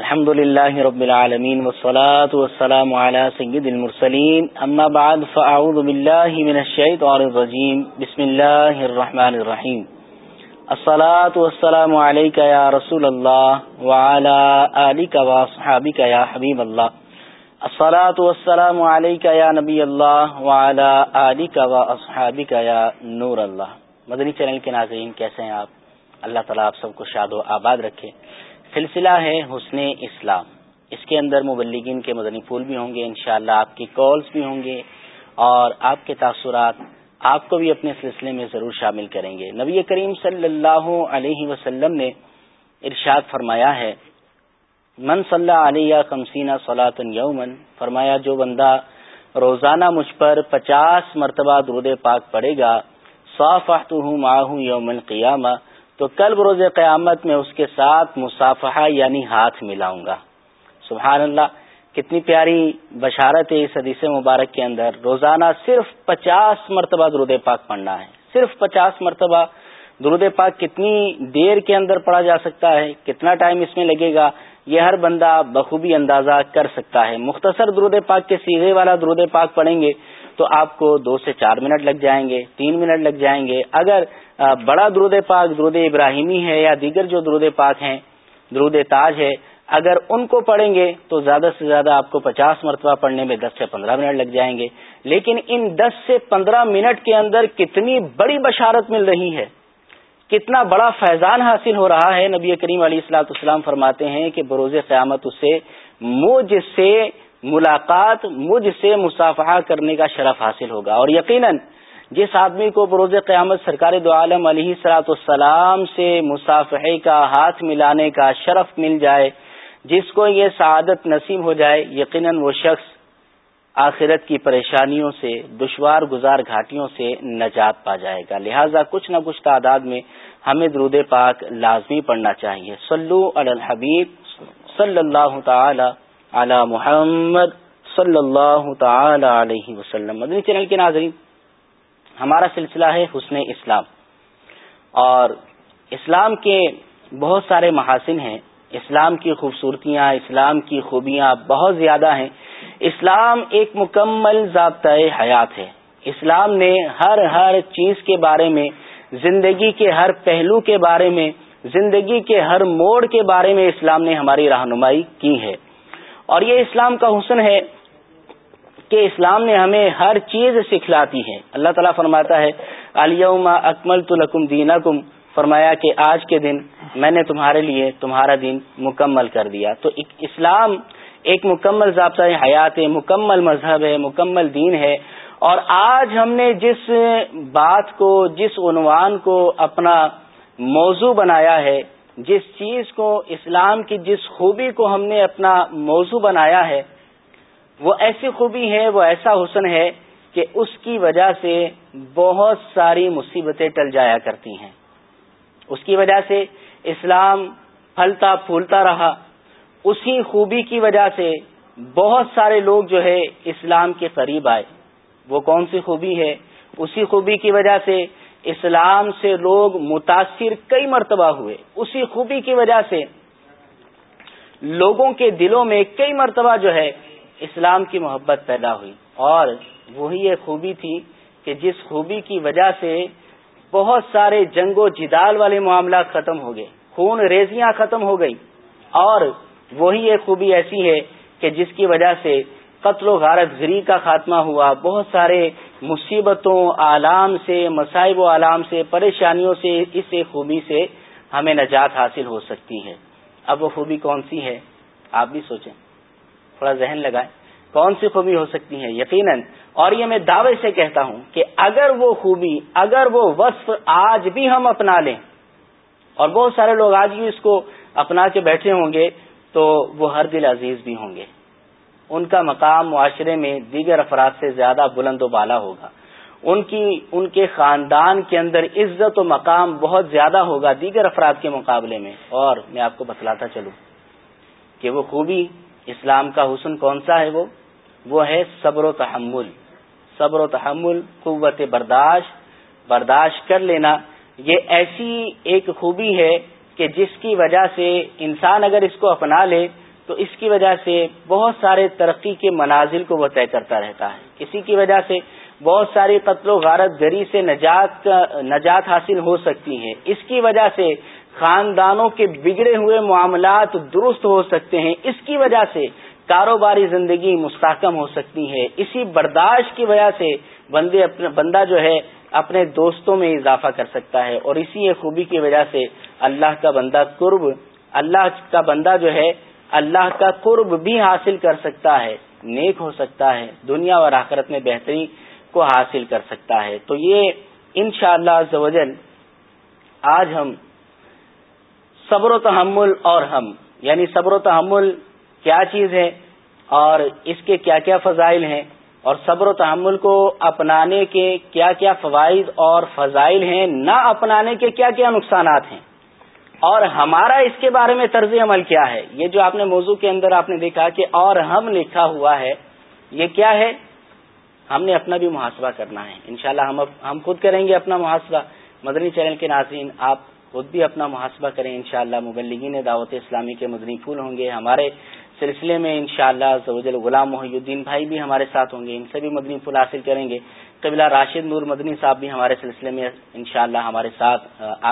الحمد لله رب العالمين والصلاة والسلام على سيد المرسلين أما بعد فأعوذ بالله من الشيطان الرجيم بسم الله الرحمن الرحيم الصلاة والسلام عليك يا رسول الله وعلى آلك وصحابك يا حبيب الله الصلاة والسلام عليك يا نبي الله وعلى آلك وصحابك يا نور الله مدنی چینل کے ناظرین، کیسے ہیں آپ؟ اللہ تعالیٰ آپ سب کو شاد و آباد رکھے. سلسلہ ہے حسن اسلام۔ اس کے اندر مبلگین کے مدنی پھول بھی ہوں گے، انشاءاللہ آپ کی کالز بھی ہوں گے اور آپ کے تاثرات آپ کو بھی اپنے سلسلے میں ضرور شامل کریں گے۔ نبی کریم صلی اللہ علیہ وسلم نے ارشاد فرمایا ہے، من صلی علیہ کمسینہ سلاطن یومن فرمایا، جو بندہ روزانہ مجھ پر پچاس مرتبہ درود پاک پڑے گا صاف ہوں ماہ یومن قیامہ تو کل بروز قیامت میں اس کے ساتھ مصافحہ یعنی ہاتھ ملاؤں گا۔ سبحان اللہ کتنی پیاری بشارت ہے اس حدیث مبارک کے اندر۔ روزانہ صرف پچاس مرتبہ درود پاک پڑھنا ہے۔ صرف پچاس مرتبہ درود پاک کتنی دیر کے اندر پڑھا جا سکتا ہے، کتنا ٹائم اس میں لگے گا، یہ ہر بندہ بخوبی اندازہ کر سکتا ہے۔ مختصر درود پاک کے سیدھے والا درود پاک پڑھیں گے تو آپ کو دو سے چار منٹ لگ جائیں گے، تین منٹ لگ جائیں گے۔ اگر بڑا درود پاک درود ابراہیمی ہے یا دیگر جو درود پاک ہیں، درود تاج ہے، اگر ان کو پڑھیں گے تو زیادہ سے زیادہ آپ کو پچاس مرتبہ پڑھنے میں دس سے پندرہ منٹ لگ جائیں گے۔ لیکن ان دس سے پندرہ منٹ کے اندر کتنی بڑی بشارت مل رہی ہے، کتنا بڑا فیضان حاصل ہو رہا ہے، نبی کریم علیہ السلاۃ السلام فرماتے ہیں کہ بروز قیامت اسے مجھ سے ملاقات مجھ سے مصافحہ کرنے کا شرف حاصل ہوگا۔ اور یقیناً جس آدمی کو بروز قیامت سرکار دو عالم علیہ سلاۃ السلام سے مصافحے کا ہاتھ ملانے کا شرف مل جائے، جس کو یہ سعادت نصیب ہو جائے، یقیناً وہ شخص آخرت کی پریشانیوں سے، دشوار گزار گھاٹیوں سے نجات پا جائے گا۔ لہذا کچھ نہ کچھ تعداد میں ہمیں درود پاک لازمی پڑھنا چاہیے۔ سلو الحبیب صلی اللہ تعالی علی محمد صلی اللہ تعالی علیہ وسلم۔ مدنی چینل کے ناظرین، ہمارا سلسلہ ہے حسن اسلام۔ اور اسلام کے بہت سارے محاسن ہیں۔ اسلام کی خوبصورتیاں، اسلام کی خوبیاں بہت زیادہ ہیں۔ اسلام ایک مکمل ضابطۂ حیات ہے۔ اسلام نے ہر ہر چیز کے بارے میں، زندگی کے ہر پہلو کے بارے میں، زندگی کے ہر موڑ کے بارے میں اسلام نے ہماری رہنمائی کی ہے۔ اور یہ اسلام کا حسن ہے کہ اسلام نے ہمیں ہر چیز سکھلاتی ہے۔ اللہ تعالیٰ فرماتا ہے علیما اکمل تو لکم دینا فرمایا کہ آج کے دن میں نے تمہارے لیے تمہارا دن مکمل کر دیا۔ تو اسلام ایک مکمل ضابطہ حیات ہے، مکمل مذہب ہے، مکمل دین ہے۔ اور آج ہم نے جس بات کو، جس عنوان کو اپنا موضوع بنایا ہے جس چیز کو اسلام کی جس خوبی کو ہم نے اپنا موضوع بنایا ہے، وہ ایسی خوبی ہے، وہ ایسا حسن ہے کہ اس کی وجہ سے بہت ساری مصیبتیں ٹل جایا کرتی ہیں۔ اس کی وجہ سے اسلام پھلتا پھولتا رہا۔ اسی خوبی کی وجہ سے بہت سارے لوگ جو ہے اسلام کے قریب آئے۔ وہ کون سی خوبی ہے؟ اسی خوبی کی وجہ سے اسلام سے لوگ متاثر کئی مرتبہ ہوئے۔ اسی خوبی کی وجہ سے لوگوں کے دلوں میں کئی مرتبہ جو ہے اسلام کی محبت پیدا ہوئی۔ اور وہی یہ خوبی تھی کہ جس خوبی کی وجہ سے بہت سارے جنگ و جدال والے معاملات ختم ہو گئے۔ خون ریزیاں ختم ہو گئی۔ اور وہی یہ خوبی ایسی ہے کہ جس کی وجہ سے قتل و غارت گری کا خاتمہ ہوا، بہت سارے مصیبتوں، آلام سے، مصائب و عالام سے، پریشانیوں سے، اس خوبی سے ہمیں نجات حاصل ہو سکتی ہے۔ اب وہ خوبی کون سی ہے؟ آپ بھی سوچیں۔ تھوڑا ذہن لگائیں۔ کون سی خوبی ہو سکتی ہے؟ یقیناً۔ اور یہ میں دعوے سے کہتا ہوں کہ اگر وہ خوبی، اگر وہ وصف آج بھی ہم اپنا لیں، اور بہت سارے لوگ آج بھی اس کو اپنا کے بیٹھے ہوں گے، تو وہ ہر دل عزیز بھی ہوں گے۔ ان کا مقام معاشرے میں دیگر افراد سے زیادہ بلند و بالا ہوگا۔ ان کی، ان کے خاندان کے اندر عزت و مقام بہت زیادہ ہوگا دیگر افراد کے مقابلے میں۔ اور میں آپ کو بتلاتا چلوں کہ وہ خوبی اسلام کا حسن کون سا ہے وہ؟ وہ ہے صبر و تحمل۔ صبر و تحمل، قوت برداشت برداشت کر لینا۔ یہ ایسی ایک خوبی ہے کہ جس کی وجہ سے انسان اگر اس کو اپنا لے تو اس کی وجہ سے بہت سارے ترقی کے منازل کو وہ طے کرتا رہتا ہے۔ اسی کی وجہ سے بہت ساری قتل و غارت گری سے نجات نجات حاصل ہو سکتی ہے اس کی وجہ سے خاندانوں کے بگڑے ہوئے معاملات درست ہو سکتے ہیں۔ اس کی وجہ سے کاروباری زندگی مستحکم ہو سکتی ہے۔ اسی برداشت کی وجہ سے بندے اپنے بندہ جو ہے اپنے دوستوں میں اضافہ کر سکتا ہے۔ اور اسی خوبی کی وجہ سے اللہ کا بندہ قرب، اللہ کا بندہ جو ہے اللہ کا قرب بھی حاصل کر سکتا ہے، نیک ہو سکتا ہے، دنیا اور آخرت میں بہتری کو حاصل کر سکتا ہے۔ تو یہ ان شاء اللہ آج ہم صبر و تحمل اور ہم یعنی صبر و تحمل کیا چیز ہے اور اس کے کیا کیا فضائل ہیں اور صبر و تحمل کو اپنانے کے کیا کیا فوائد اور فضائل ہیں، نہ اپنانے کے کیا کیا نقصانات ہیں۔ اور ہمارا اس کے بارے میں طرز عمل کیا ہے؟ یہ جو آپ نے موضوع کے اندر آپ نے دیکھا کہ اور ہم لکھا ہوا ہے، یہ کیا ہے؟ ہم نے اپنا بھی محاسبہ کرنا ہے۔ انشاءاللہ ہم ہم خود کریں گے اپنا محاسبہ۔ مدنی چینل کے ناظرین، آپ خود بھی اپنا محاسبہ کریں انشاءاللہ۔ مبلغین دعوت اسلامی کے مدنی پھول ہوں گے۔ ہمارے سلسلے میں انشاءاللہ شاء اللہ غلام محی الدین بھائی بھی ہمارے ساتھ ہوں گے۔ ان سے بھی مدنی پھول حاصل کریں گے۔ قبلہ راشد نور مدنی صاحب بھی ہمارے سلسلے میں انشاءاللہ ہمارے ساتھ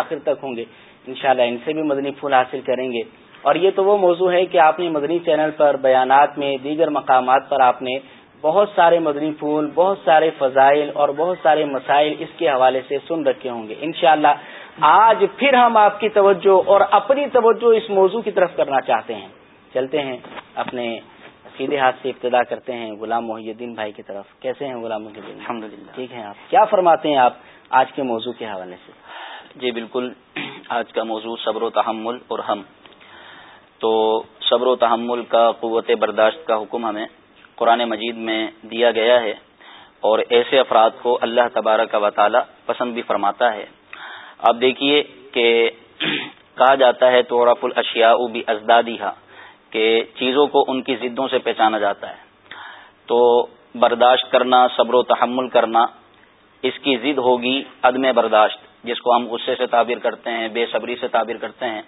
آخر تک ہوں گے۔ انشاءاللہ ان سے بھی مدنی پھول حاصل کریں گے۔ اور یہ تو وہ موضوع ہے کہ آپ نے مدنی چینل پر بیانات میں دیگر مقامات پر آپ نے بہت سارے مدنی پھول بہت سارے فضائل اور بہت سارے مسائل اس کے حوالے سے سن رکھے ہوں گے۔ انشاءاللہ آج پھر ہم آپ کی توجہ اور اپنی توجہ اس موضوع کی طرف کرنا چاہتے ہیں۔ چلتے ہیں اپنے سیدھے ہاتھ سے ابتدا کرتے ہیں غلام محی الدین بھائی کی طرف۔ کیسے ہیں غلام محی الدین؟ الحمد ٹھیک ہے آپ۔ کیا فرماتے ہیں آپ آج کے موضوع کے حوالے سے؟ جی بالکل۔ آج کا موضوع صبر و تحمل اور ہم۔ تو صبر و تحمل کا قوت برداشت کا حکم ہمیں قرآن مجید میں دیا گیا ہے اور ایسے افراد کو اللہ تبارک و تعالی پسند بھی فرماتا ہے۔ اب دیکھیے کہ کہا جاتا ہے تو رف الشیا بھی ازدادی کہ چیزوں کو ان کی ضدوں سے پہچانا جاتا ہے۔ تو برداشت کرنا، صبر و تحمل کرنا، اس کی ضد ہوگی عدم برداشت۔ جس کو ہم غصے سے تعبیر کرتے ہیں بے صبری سے تعبیر کرتے ہیں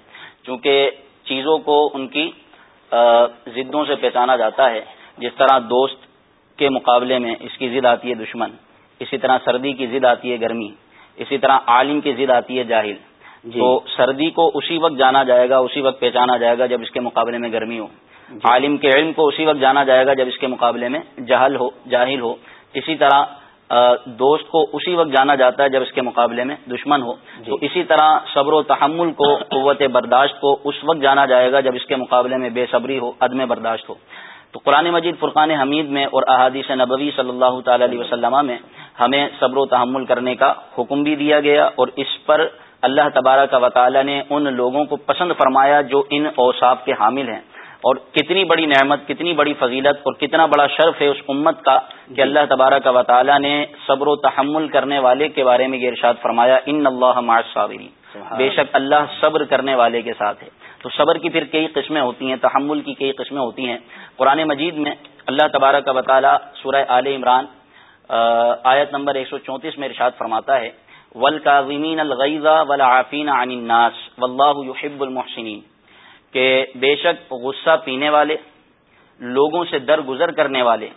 چونکہ چیزوں کو ان کی ضدوں سے پہچانا جاتا ہے۔ جس طرح دوست کے مقابلے میں اس کی ضد آتی ہے دشمن اسی طرح سردی کی ضد آتی ہے گرمی اسی طرح عالم کی ضد آتی ہے جاہل۔ جی۔ تو سردی کو اسی وقت جانا جائے گا اسی وقت پہچانا جائے گا جب اس کے مقابلے میں گرمی ہو۔ جی۔ عالم کے علم کو اسی وقت جانا جائے گا جب اس کے مقابلے میں جہل ہو جاہل ہو۔ اسی طرح دوست کو اسی وقت جانا جاتا ہے جب اس کے مقابلے میں دشمن ہو۔ جی۔ تو اسی طرح صبر و تحمل کو قوت برداشت کو اس وقت جانا جائے گا جب اس کے مقابلے میں بے صبری ہو عدم برداشت ہو۔ تو قرآن مجید فرقان حمید میں اور احادیث نبوی صلی اللہ تعالی علیہ وسلم میں ہمیں صبر و تحمل کرنے کا حکم بھی دیا گیا اور اس پر اللہ تبارہ کا وطالعہ نے ان لوگوں کو پسند فرمایا جو ان اوصاف کے حامل ہیں۔ اور کتنی بڑی نعمت کتنی بڑی فضیلت اور کتنا بڑا شرف ہے اس امت کا کہ اللہ تبارہ کا وطالعہ نے صبر و تحمل کرنے والے کے بارے میں یہ ارشاد فرمایا ان اللہ معاشی بے شک اللہ صبر کرنے والے کے ساتھ ہے۔ تو صبر کی پھر کئی قسمیں ہوتی ہیں تحمل کی کئی قسمیں ہوتی ہیں۔ قرآن مجید میں اللہ تبارہ کا وطالعہ سورہ آل عمران آیت نمبر ایک سو چونتیس میں ارشاد فرماتا ہے ول کاظمین الغیزہ ولافین عن الناس واللہ یحب المحسنین. کہ بے شک غصہ پینے والے لوگوں سے درگزر کرنے والے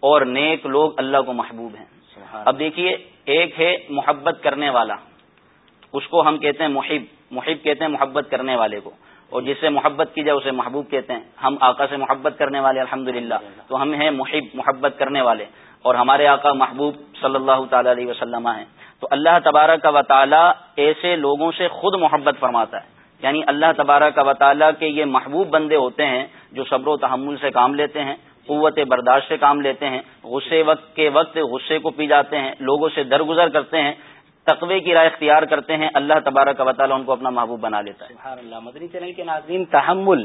اور نیک لوگ اللہ کو محبوب ہیں۔ اب دیکھیے ایک ہے محبت کرنے والا اس کو ہم کہتے ہیں محب محب کہتے ہیں محبت کرنے والے کو۔ اور جس سے محبت کی جائے اسے محبوب کہتے ہیں۔ ہم آقا سے محبت کرنے والے الحمد تو ہم ہیں محب محبت کرنے والے۔ اور ہمارے آقا محبوب صلی اللہ تعالی علیہ وسلم ہیں۔ تو اللہ تبارہ کا وطالعہ ایسے لوگوں سے خود محبت فرماتا ہے۔ یعنی اللہ تبارہ کا وطالعہ کے یہ محبوب بندے ہوتے ہیں جو صبر و تحمل سے کام لیتے ہیں، قوت برداشت سے کام لیتے ہیں، غصے وقت کے وقت غصے کو پی جاتے ہیں، لوگوں سے درگزر کرتے ہیں، تقوی کی رائے اختیار کرتے ہیں، اللہ تبارہ کا وطالعہ ان کو اپنا محبوب بنا لیتا ہے۔ اللہ، مدنی چینل کے ناظرین، تحمل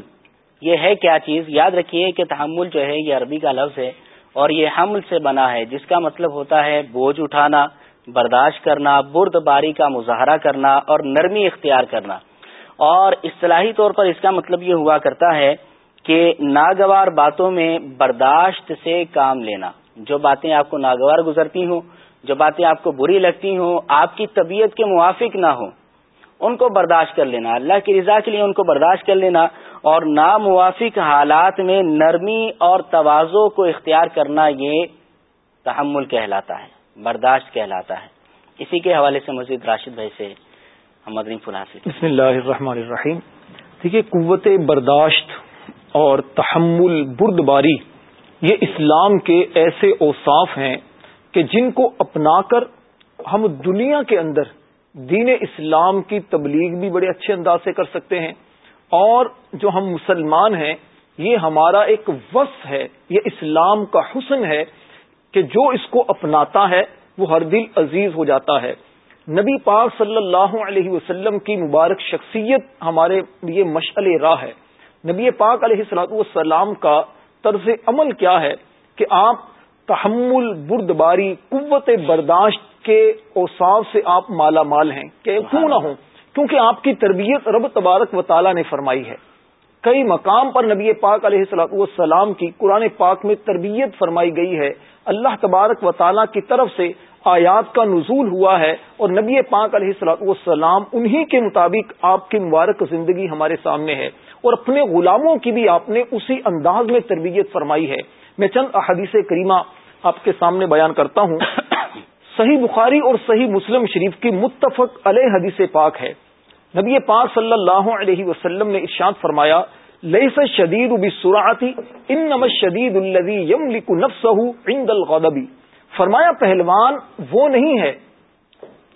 یہ ہے کیا چیز؟ یاد رکھیے کہ تحمل جو ہے یہ عربی کا لفظ ہے اور یہ حمل سے بنا ہے، جس کا مطلب ہوتا ہے بوجھ اٹھانا، برداشت کرنا برد باری کا مظاہرہ کرنا اور نرمی اختیار کرنا۔ اور اصطلاحی طور پر اس کا مطلب یہ ہوا کرتا ہے کہ ناگوار باتوں میں برداشت سے کام لینا۔ جو باتیں آپ کو ناگوار گزرتی ہوں، جو باتیں آپ کو بری لگتی ہوں، آپ کی طبیعت کے موافق نہ ہوں، ان کو برداشت کر لینا۔ اللہ کی رضا کے لیے ان کو برداشت کر لینا اور ناموافق حالات میں نرمی اور توازو کو اختیار کرنا یہ تحمل کہلاتا ہے، برداشت کہلاتا ہے۔ اسی کے حوالے سے مزید راشد بھائی سے ہم پھول بسم اللہ الرحمن الرحیم۔ دیکھیے قوت برداشت اور تحمل برد باری یہ اسلام کے ایسے اوصاف ہیں کہ جن کو اپنا کر ہم دنیا کے اندر دین اسلام کی تبلیغ بھی بڑے اچھے انداز سے کر سکتے ہیں اور جو ہم مسلمان ہیں، یہ ہمارا ایک وصف ہے، یہ اسلام کا حسن ہے کہ جو اس کو اپناتا ہے، وہ ہر دل عزیز ہو جاتا ہے۔ نبی پاک صلی اللہ علیہ وسلم کی مبارک شخصیت ہمارے لیے مشعل راہ ہے۔ نبی پاک علیہ السلاط والسلام کا طرز عمل کیا ہے کہ آپ تحمل بردباری، قوت برداشت کے اوساف سے آپ مالا مال ہیں۔ کہ کیوں نہ ہوں؟ کیونکہ آپ کی تربیت رب تبارک و تعالی نے فرمائی ہے۔ کئی مقام پر نبی پاک علیہ السلاط والسلام کی قرآن پاک میں تربیت فرمائی گئی ہے۔ اللہ تبارک و تعالیٰ کی طرف سے آیات کا نزول ہوا ہے اور نبی پاک علیہ السلاط والسلام انہی کے مطابق آپ کی مبارک زندگی ہمارے سامنے ہے اور اپنے غلاموں کی بھی آپ نے اسی انداز میں تربیت فرمائی ہے۔ میں چند احادیث کریمہ آپ کے سامنے بیان کرتا ہوں۔ صحیح بخاری اور صحیح مسلم شریف کی متفق علیہ حدیث پاک ہے۔ نبی پاک صلی اللہ علیہ وسلم نے ارشاد فرمایا لئیس شدید سراتی ان نم شدید الدی یم لکو نفس فرمایا پہلوان وہ نہیں ہے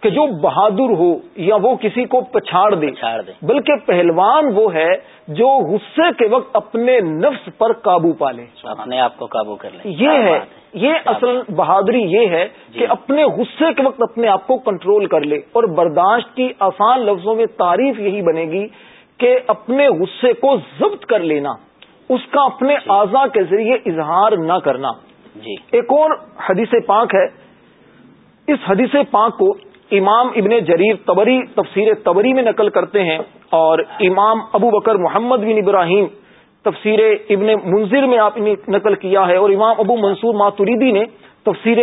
کہ جو بہادر ہو یا وہ کسی کو پچھاڑ دے دے۔ بلکہ پہلوان وہ ہے جو غصے کے وقت اپنے نفس پر قابو پا لے۔ اپنے آپ کو قابو کر لے۔ یہ ہے یہ اصل بہادری یہ ہے جی۔ کہ اپنے غصے کے وقت اپنے آپ کو کنٹرول کر لے اور برداشت کی آسان لفظوں میں تعریف یہی بنے گی کہ اپنے غصے کو ضبط کر لینا اس کا اپنے جی۔ اعضا کے ذریعے اظہار نہ کرنا۔ جی۔ ایک اور حدیث پاک ہے۔ اس حدیث پاک کو امام ابن جریر تبری تفسیر تبری میں نقل کرتے ہیں اور امام ابو بکر محمد بن ابراہیم تفسیر ابن منظر میں آپ نے نقل کیا ہے اور امام ابو منصور ماتوریدی نے تفسیر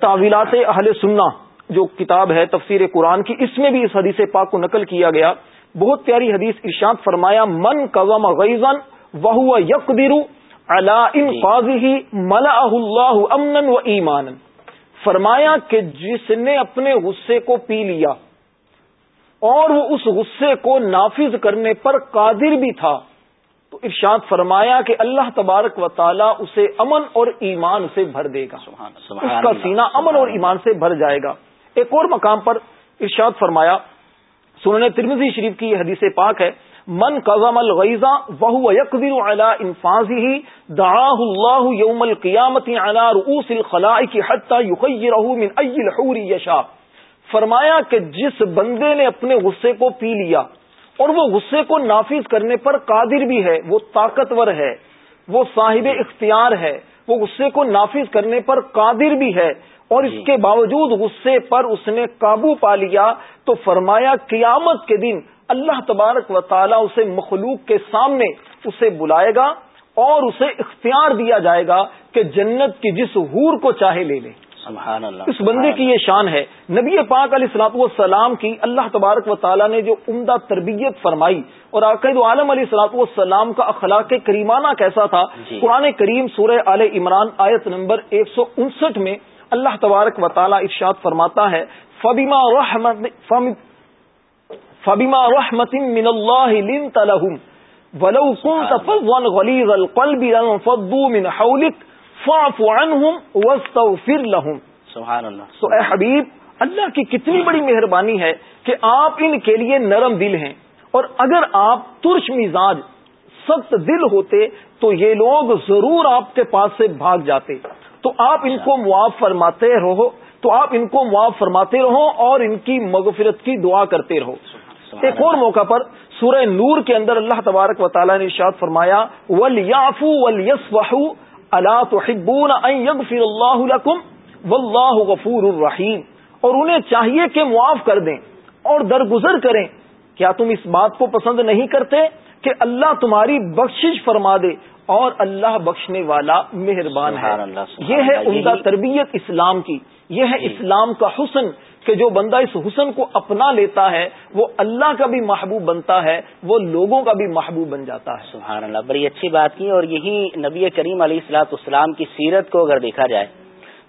تعویلات اہل سننا جو کتاب ہے تفسیر قرآن کی، اس میں بھی اس حدیث پاک کو نقل کیا گیا۔ بہت پیاری حدیث ارشاد فرمایا، من قوم غیزن وہ یقدر اللہ ان قاضی ملا اللہ امن و ایمان فرمایا کہ جس نے اپنے غصے کو پی لیا اور وہ اس غصے کو نافذ کرنے پر قادر بھی تھا تو ارشاد فرمایا کہ اللہ تبارک و تعالی اسے امن اور ایمان سے بھر دے گا۔ سبحان سبحان اس کا سینہ امن اور ایمان سے بھر جائے گا۔ ایک اور مقام پر ارشاد فرمایا سننے ترمزی شریف کی یہ حدیث پاک ہے من قزم الغیزہ وهو يقدر على انفاذه دعاه الله يوم القيامه على رؤوس الخلائق حتى يخيره من اي الحور يشاء فرمایا کہ جس بندے نے اپنے غصے کو پی لیا اور وہ غصے کو نافذ کرنے پر قادر بھی ہے وہ طاقتور ہے وہ صاحب اختیار ہے وہ غصے کو نافذ کرنے پر قادر بھی ہے اور اس جی۔ کے باوجود غصے پر اس نے قابو پا لیا تو فرمایا قیامت کے دن اللہ تبارک و تعالی اسے مخلوق کے سامنے اسے بلائے گا اور اسے اختیار دیا جائے گا کہ جنت کی جس حور کو چاہے لے لے۔ سبحان اللہ اس بندے کی یہ شان ہے۔ نبی پاک علیہ السلاط والسلام کی اللہ تبارک و تعالیٰ نے جو عمدہ تربیت فرمائی اور عقید عالم علیہ السلاط والسلام کا اخلاق کریمانہ کیسا تھا جی۔ قرآن کریم سورہ عال عمران آیت نمبر ایک سو انسٹھ میں اللہ تبارک و تعالیٰ ارشاد فرماتا ہے فبیما فبما رحمت من اللہ لنت لهم. ولو كنت فظا غليظ القلب لانفضوا من حولك فاعف عنهم واستغفر لهم. سبحان اللہ سو اے حبیب اللہ کی کتنی بڑی مہربانی ہے کہ آپ ان کے لیے نرم دل ہیں۔ اور اگر آپ ترش مزاج سخت دل ہوتے تو یہ لوگ ضرور آپ کے پاس سے بھاگ جاتے۔ تو آپ ان کو معاف فرماتے رہو۔ تو آپ ان کو معاف فرماتے رہو اور ان کی مغفرت کی دعا کرتے رہو۔ ایک اور موقع پر سورہ نور کے اندر اللہ تبارک و تعالیٰ نے ارشاد فرمایا ولیافو ولیس وحو اللہ تو اللہ لکم واللہ غفور الرحیم اور انہیں چاہیے کہ معاف کر دیں اور درگزر کریں۔ کیا تم اس بات کو پسند نہیں کرتے کہ اللہ تمہاری بخشش فرما دے اور اللہ بخشنے والا مہربان ہے۔ یہ ہے عمدہ تربیت اسلام کی۔ یہ ہے جی۔ اسلام کا حسن کہ جو بندہ اس حسن کو اپنا لیتا ہے وہ اللہ کا بھی محبوب بنتا ہے وہ لوگوں کا بھی محبوب بن جاتا ہے۔ سبحان اللہ بڑی اچھی بات کی۔ اور یہی نبی کریم علیہ السلاط اسلام کی سیرت کو اگر دیکھا جائے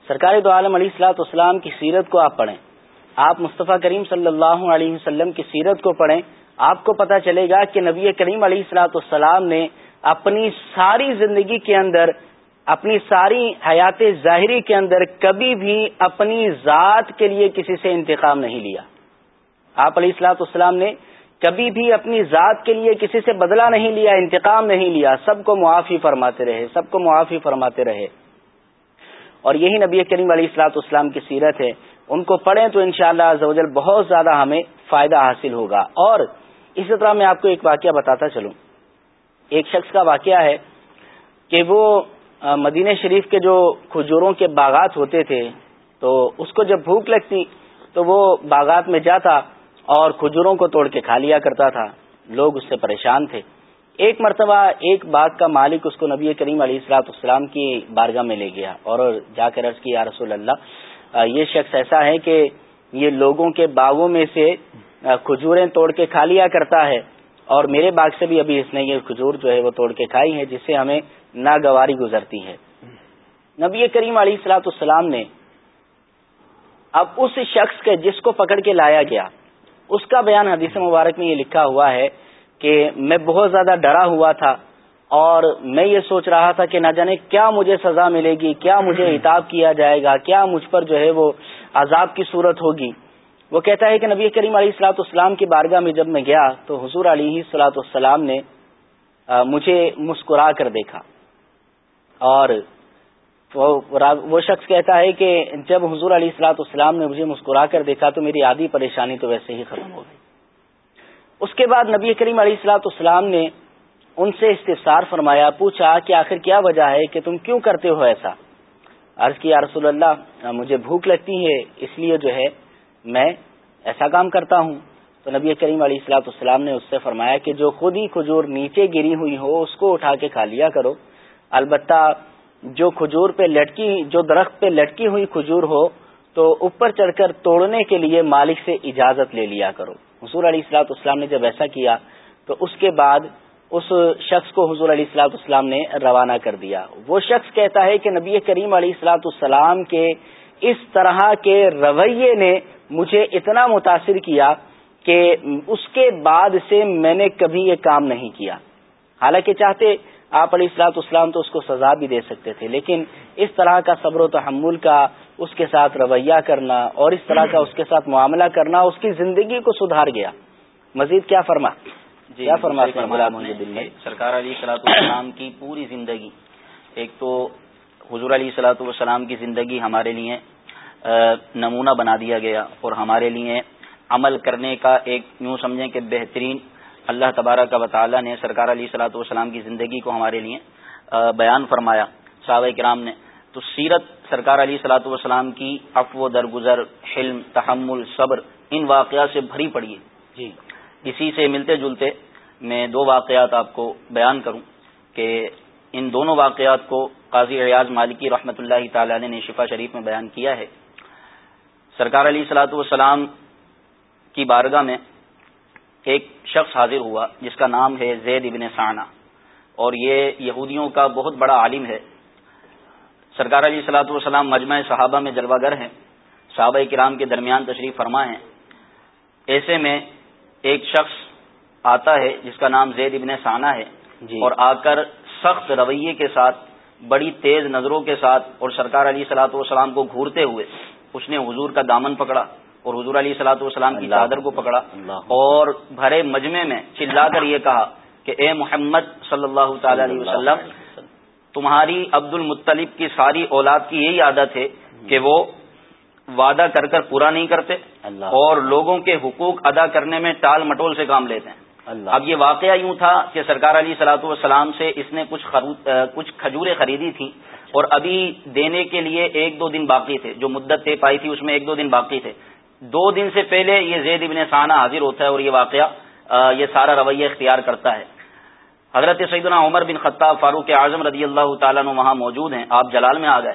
سرکار دو عالم علیہ السلاط اسلام کی سیرت کو آپ پڑھیں۔ آپ مصطفیٰ کریم صلی اللہ علیہ وسلم کی سیرت کو پڑھیں۔ آپ کو پتا چلے گا کہ نبی کریم علیہ السلاط السلام نے اپنی ساری زندگی کے اندر، اپنی ساری حیات ظاہری کے اندر کبھی بھی اپنی ذات کے لیے کسی سے انتخاب نہیں لیا۔ آپ علیہ السلاط اسلام نے کبھی بھی اپنی ذات کے لیے کسی سے بدلہ نہیں لیا، انتقام نہیں لیا۔ سب کو معافی فرماتے رہے، سب کو معافی فرماتے رہے۔ اور یہی نبی کریم علیہ السلاط اسلام کی سیرت ہے۔ ان کو پڑھیں تو انشاءاللہ شاء اللہ بہت زیادہ ہمیں فائدہ حاصل ہوگا۔ اور اسی طرح میں آپ کو ایک واقعہ بتاتا چلوں۔ ایک شخص کا واقعہ ہے کہ وہ مدینہ شریف کے جو کھجوروں کے باغات ہوتے تھے، تو اس کو جب بھوک لگتی تو وہ باغات میں جاتا اور کھجوروں کو توڑ کے کھا لیا کرتا تھا۔ لوگ اس سے پریشان تھے۔ ایک مرتبہ ایک باغ کا مالک اس کو نبی کریم علیہ السلاط اسلام کی بارگاہ میں لے گیا اور جا کر عرض کی یا رسول اللہ یہ شخص ایسا ہے کہ یہ لوگوں کے باغوں میں سے کھجوریں توڑ کے کھا لیا کرتا ہے۔ اور میرے باغ سے بھی ابھی اس نے یہ کھجور جو ہے وہ توڑ کے کھائی ہے جس سے ہمیں ناگواری گزرتی ہے۔ نبی کریم علیہ السلاط السلام نے اب اس شخص کے جس کو پکڑ کے لایا گیا اس کا بیان حدیث مبارک میں یہ لکھا ہوا ہے کہ میں بہت زیادہ ڈرا ہوا تھا اور میں یہ سوچ رہا تھا کہ نہ جانے کیا مجھے سزا ملے گی کیا مجھے اتاب کیا جائے گا کیا مجھ پر جو ہے وہ عذاب کی صورت ہوگی۔ وہ کہتا ہے کہ نبی کریم علیہ السلاط اسلام کی بارگاہ میں جب میں گیا تو حضور علیہ السلاط السلام نے مجھے مسکرا کر دیکھا۔ اور وہ شخص کہتا ہے کہ جب حضور علیہ السلاط اسلام نے مجھے مسکرا کر دیکھا تو میری آدھی پریشانی تو ویسے ہی ختم ہو گئی۔ اس کے بعد نبی کریم علیہ السلاط اسلام نے ان سے استفسار فرمایا، پوچھا کہ آخر کیا وجہ ہے کہ تم کیوں کرتے ہو ایسا؟ عرض کیا رسول اللہ، مجھے بھوک لگتی ہے، اس لیے جو ہے میں ایسا کام کرتا ہوں۔ تو نبی کریم علیہ السلاط اسلام نے اس سے فرمایا کہ جو خود ہی کھجور نیچے گری ہوئی ہو، اس کو اٹھا کے کھا لیا کرو۔ البتہ جو کھجور پہ لٹکی، جو درخت پہ لٹکی ہوئی کھجور ہو، تو اوپر چڑھ کر توڑنے کے لیے مالک سے اجازت لے لیا کرو۔ حضور علیہ السلاط اسلام نے جب ایسا کیا، تو اس کے بعد اس شخص کو حضور علیہ السلاط اسلام نے روانہ کر دیا۔ وہ شخص کہتا ہے کہ نبی کریم علیہ السلاط اسلام کے اس طرح کے رویے نے مجھے اتنا متاثر کیا کہ اس کے بعد سے میں نے کبھی یہ کام نہیں کیا۔ حالانکہ چاہتے آپ علیہ السلاط اسلام تو اس کو سزا بھی دے سکتے تھے لیکن اس طرح کا صبر و تحمل کا اس کے ساتھ رویہ کرنا اور اس طرح کا اس کے ساتھ معاملہ کرنا اس کی زندگی کو سدھار گیا۔ مزید کیا فرما؟ جی کیا فرما سرکار علی سلاۃ السلام کی پوری زندگی ایک تو حضور علیہ سلاۃ والسلام کی زندگی ہمارے لیے نمونہ بنا دیا گیا اور ہمارے لیے عمل کرنے کا ایک یوں سمجھیں کہ بہترین اللہ تبارہ کا وطالعہ نے سرکار علیہ صلاحت والسلام کی زندگی کو ہمارے لیے بیان فرمایا۔ صحابہ کرام نے۔ تو سیرت سرکار علیہ صلاحت والسلام کی افو درگزر حلم تحمل صبر ان واقعات سے بھری پڑی ہے۔ جی۔ اسی سے ملتے جلتے میں دو واقعات آپ کو بیان کروں کہ ان دونوں واقعات کو قاضی ریاض مالکی رحمۃ اللہ تعالی نے شفا شریف میں بیان کیا ہے۔ سرکار علیہ صلاحت والسلام کی بارگاہ میں ایک شخص حاضر ہوا جس کا نام ہے زید ابن سانا اور یہ یہودیوں کا بہت بڑا عالم ہے۔ سرکار علی صلاحت والسلام مجمع صحابہ میں جلوہ گر ہیں صحابہ کرام کے درمیان تشریف فرما ہے ایسے میں ایک شخص آتا ہے جس کا نام زید ابن سانا ہے جی۔ اور آ کر سخت رویے کے ساتھ بڑی تیز نظروں کے ساتھ اور سرکار علی صلاحت والسلام کو گھورتے ہوئے اس نے حضور کا دامن پکڑا اور حضور علیہ سلاۃ والسلام کی چادر کو پکڑا اور بھرے مجمے میں چلا کر یہ کہا کہ اے محمد صلی اللہ تعالی علیہ وسلم تمہاری عبد المطلب کی ساری اولاد کی یہی عادت ہے کہ وہ وعدہ کر کر پورا نہیں کرتے اور لوگوں کے حقوق ادا کرنے میں ٹال مٹول سے کام لیتے ہیں۔ اب یہ واقعہ یوں تھا کہ سرکار علی سلاۃ والسلام سے اس نے کچھ کچھ کھجوریں خریدی تھی اور ابھی دینے کے لیے ایک دو دن باقی تھے، جو مدت طے پائی تھی اس میں ایک دو دن باقی تھے۔ دو دن سے پہلے یہ زید ابن سانہ حاضر ہوتا ہے اور یہ واقعہ یہ سارا رویہ اختیار کرتا ہے۔ حضرت سیدنا عمر بن خطاب فاروق اعظم رضی اللہ تعالیٰ وہاں موجود ہیں۔ آپ جلال میں آ گئے۔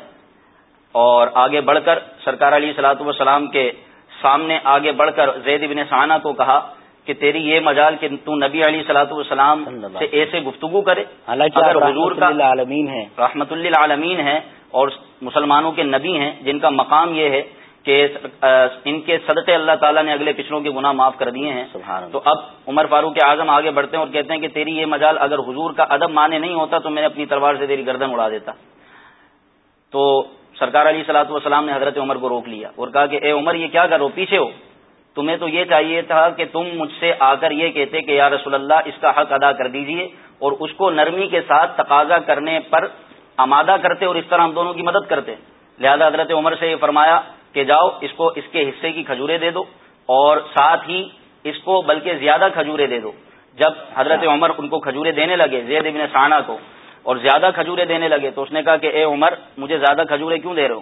اور آگے بڑھ کر سرکار علی صلاحت والسلام کے سامنے آگے بڑھ کر زید ابن سانہ کو کہا کہ تیری یہ مجال کہ تو نبی علی سلاۃ والسلام سے ایسے گفتگو کرے۔ اگر حضور کا عالمین ہے۔ رحمت اللہ عالمین ہے اور مسلمانوں کے نبی ہیں جن کا مقام یہ ہے کہ ان کے صدقے اللہ تعالیٰ نے اگلے پچھلوں کے گناہ معاف کر دیے ہیں۔ تو اب عمر فاروق اعظم آگے بڑھتے ہیں اور کہتے ہیں کہ تیری یہ مجال اگر حضور کا ادب مانے نہیں ہوتا تو میں نے اپنی تلوار سے تیری گردن اڑا دیتا۔ تو سرکار علی سلاۃ والسلام نے حضرت عمر کو روک لیا اور کہا کہ اے عمر یہ کیا کرو پیچھے ہو۔ تمہیں تو یہ چاہیے تھا کہ تم مجھ سے آ کر یہ کہتے کہ یا رسول اللہ، اس کا حق ادا کر دیجیے اور اس کو نرمی کے ساتھ تقاضا کرنے پر آمادہ کرتے اور اس طرح ہم دونوں کی مدد کرتے۔ لہذا حضرت عمر سے یہ فرمایا کہ جاؤ، اس کو، اس کے حصے کی کھجورے دے دو اور ساتھ ہی اس کو بلکہ زیادہ کھجورے دے دو۔ جب حضرت عمر ان کو کھجورے دینے لگے، زید ابن سانا کو، اور زیادہ کھجورے دینے لگے تو اس نے کہا کہ اے عمر، مجھے زیادہ کھجورے کیوں دے رہے ہو؟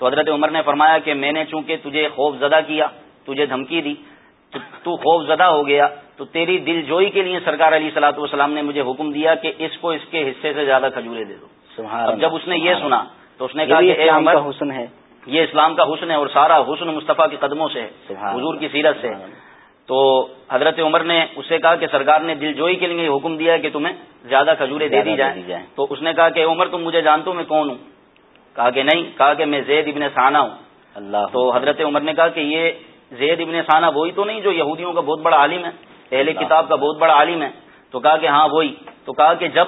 تو حضرت عمر نے فرمایا کہ میں نے چونکہ تجھے خوف زدہ کیا تجھے دھمکی دی تو خوف زدہ ہو گیا۔ تو تیری دل جوئی کے لیے سرکار علی سلاۃ والسلام نے مجھے حکم دیا کہ اس کو اس کے حصے سے زیادہ کھجورے دے دو۔ اب جب اس نے یہ سنا تو اس نے کہا کہ اے عمر حسن ہے۔ یہ اسلام کا حسن ہے اور سارا حسن مصطفیٰ کے قدموں سے حضور کی سیرت سے۔ تو حضرت عمر نے اس سے کہا کہ سرکار نے دل جوئی کے لیے حکم دیا کہ تمہیں زیادہ کھجورے دے دی جائیں۔ تو اس نے کہا کہ عمر تم مجھے جانتے ہو میں کون ہوں؟ کہا کہ نہیں کہا کہ میں زید ابن سانہ ہوں۔ اللہ تو حضرت عمر نے کہا کہ یہ زید ابن سانہ وہی تو نہیں جو یہودیوں کا بہت بڑا عالم ہے اہل کتاب کا بہت بڑا عالم ہے۔ تو کہا کہ ہاں وہی۔ تو کہا کہ جب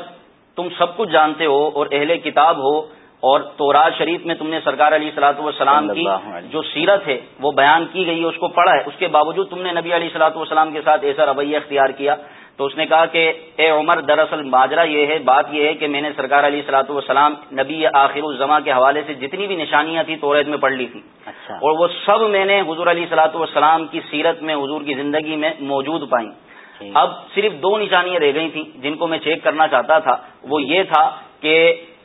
تم سب کچھ جانتے ہو اور اہل کتاب ہو اور تورات شریف میں تم نے سرکار علی سلاۃ والسلام کی جو سیرت ہے وہ بیان کی گئی ہے اس کو پڑھا ہے۔ اس کے باوجود تم نے نبی علی سلاۃ والسلام کے ساتھ ایسا رویہ اختیار کیا۔ تو اس نے کہا کہ اے عمر دراصل ماجرا یہ ہے بات یہ ہے کہ میں نے سرکار علی سلاۃ والسلام نبی آخر الزما کے حوالے سے جتنی بھی نشانیاں تھیں توریت میں پڑھ لی تھی اچھا۔ اور وہ سب میں نے حضور علی سلاۃ والسلام کی سیرت میں حضور کی زندگی میں موجود پائیں اب صرف دو نشانیاں رہ گئی تھیں جن کو میں چیک کرنا چاہتا تھا۔ وہ یہ تھا کہ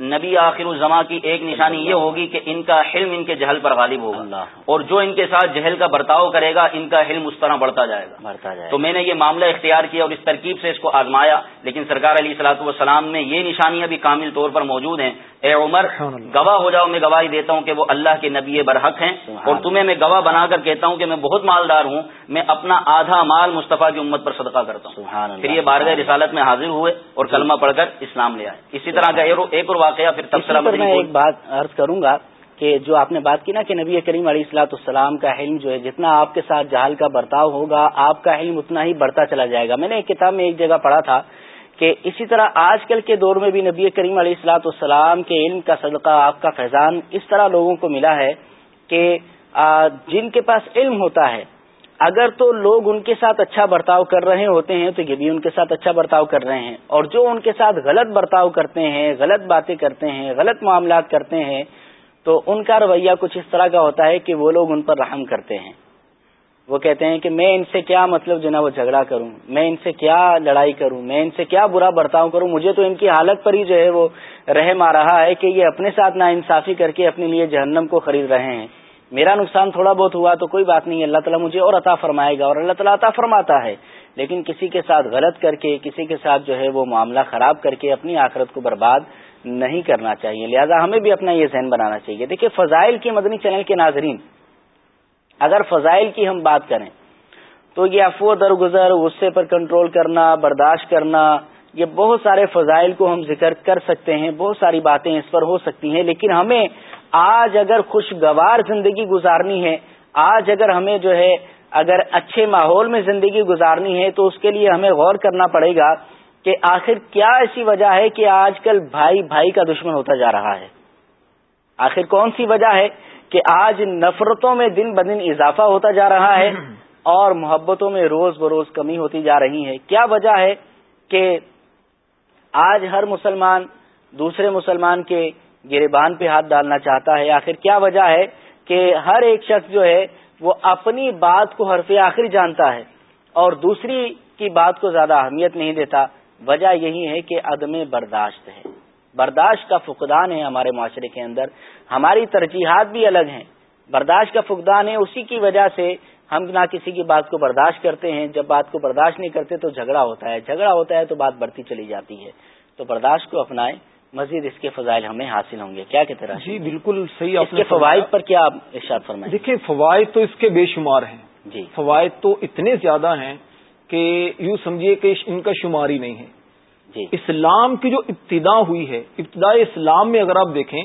نبی آخر الزما کی ایک نشانی یہ ہوگی کہ ان کا حلم ان کے جہل پر غالب ہوگا۔ اور جو ان کے ساتھ جہل کا برتاؤ کرے گا ان کا حلم اس طرح بڑھتا جائے گا۔ بڑھتا جائے تو میں نے یہ معاملہ اختیار کیا اور اس ترکیب سے اس کو آزمایا لیکن سرکار علی صلاح والسلام میں یہ نشانیاں بھی کامل طور پر موجود ہیں۔ اے عمر گواہ ہو جاؤ میں گواہی دیتا ہوں کہ وہ اللہ کے نبی برحق ہیں۔ اور تمہیں میں گواہ بنا کر کہتا ہوں کہ میں بہت مالدار ہوں میں اپنا آدھا مال مصطفیٰ کی امت پر صدقہ کرتا ہوں۔ پھر یہ بارگاہ رسالت میں حاضر ہوئے اور کلمہ پڑھ کر اسلام لے آئے۔ اسی طرح کا ایک اور واقعہ پھر تبصرہ میں ایک بات عرض کروں گا کہ جو آپ نے بات کی نا کہ نبی کریم علیہ السلاۃ السلام کا علم جو ہے جتنا آپ کے ساتھ جہال کا برتاؤ ہوگا آپ کا علم اتنا ہی بڑھتا چلا جائے گا۔ میں نے ایک کتاب میں ایک جگہ پڑھا تھا کہ اسی طرح آج کل کے دور میں بھی نبی کریم علیہ السلاۃ السلام کے علم کا صدقہ آپ کا فیضان اس طرح لوگوں کو ملا ہے کہ جن کے پاس علم ہوتا ہے اگر تو لوگ ان کے ساتھ اچھا برتاؤ کر رہے ہوتے ہیں تو یہ بھی ان کے ساتھ اچھا برتاؤ کر رہے ہیں اور جو ان کے ساتھ غلط برتاؤ کرتے ہیں، غلط باتیں کرتے ہیں، غلط معاملات کرتے ہیں، تو ان کا رویہ کچھ اس طرح کا ہوتا ہے کہ وہ لوگ ان پر رحم کرتے ہیں۔ وہ کہتے ہیں کہ میں ان سے کیا مطلب جو نا وہ جھگڑا کروں، میں ان سے کیا لڑائی کروں، میں ان سے کیا برا برتاؤ کروں، مجھے تو ان کی حالت پر ہی جو ہے وہ رحم آ رہا ہے کہ یہ اپنے ساتھ نا انصافی کر کے اپنے لیے جہنم کو خرید رہے ہیں۔ میرا نقصان تھوڑا بہت ہوا تو کوئی بات نہیں، اللہ تعالیٰ مجھے اور عطا فرمائے گا اور اللہ تعالیٰ عطا فرماتا ہے۔ لیکن کسی کے ساتھ غلط کر کے، کسی کے ساتھ جو ہے وہ معاملہ خراب کر کے اپنی آخرت کو برباد نہیں کرنا چاہیے۔ لہذا ہمیں بھی اپنا یہ ذہن بنانا چاہیے۔ دیکھیے، فضائل کی مدنی چینل کے ناظرین، اگر فضائل کی ہم بات کریں، تو یہ افو درگزر، غصے پر کنٹرول کرنا، برداشت کرنا، یہ بہت سارے فضائل کو ہم ذکر کر سکتے ہیں، بہت ساری باتیں اس پر ہو سکتی ہیں، لیکن ہمیں آج اگر خوشگوار زندگی گزارنی ہے، آج اگر ہمیں جو ہے، اگر اچھے ماحول میں زندگی گزارنی ہے، تو اس کے لیے ہمیں غور کرنا پڑے گا کہ آخر کیا ایسی وجہ ہے کہ آج کل بھائی بھائی کا دشمن ہوتا جا رہا ہے۔ آخر کون سی وجہ ہے کہ آج نفرتوں میں دن بدن اضافہ ہوتا جا رہا ہے اور محبتوں میں روز بروز کمی ہوتی جا رہی ہے؟ کیا وجہ ہے کہ آج ہر مسلمان دوسرے مسلمان کے گربان پہ ہاتھ ڈالنا چاہتا ہے۔ آخر کیا وجہ ہے کہ ہر ایک شخص جو ہے وہ اپنی بات کو حرف آخر جانتا ہے اور دوسری کی بات کو زیادہ اہمیت نہیں دیتا۔ وجہ یہی ہے کہ عدم برداشت ہے۔ برداشت کا فقدان ہے ہمارے معاشرے کے اندر۔ ہماری ترجیحات بھی الگ ہیں۔ برداشت کا فقدان ہے، اسی کی وجہ سے ہم نہ کسی کی بات کو برداشت کرتے ہیں۔ جب بات کو برداشت نہیں کرتے تو جھگڑا ہوتا ہے۔ جھگڑا ہوتا ہے تو بات بڑھتی چلی جاتی ہے۔ تو برداشت کو اپنائیں۔ مزید اس کے فضائل ہمیں حاصل ہوں گے۔ کیا کہتے ہیں جی بالکل صحیح اس کے فوائد پر کیا آپ ارشاد فرمائیں؟ دیکھیں فوائد تو اس کے بے شمار ہیں۔ جی۔ فوائد تو اتنے زیادہ ہیں کہ یوں سمجھیے کہ ان کا شمار ہی نہیں ہے۔ جی۔ اسلام کی جو ابتدا ہوئی ہے ابتدائی اسلام میں اگر آپ دیکھیں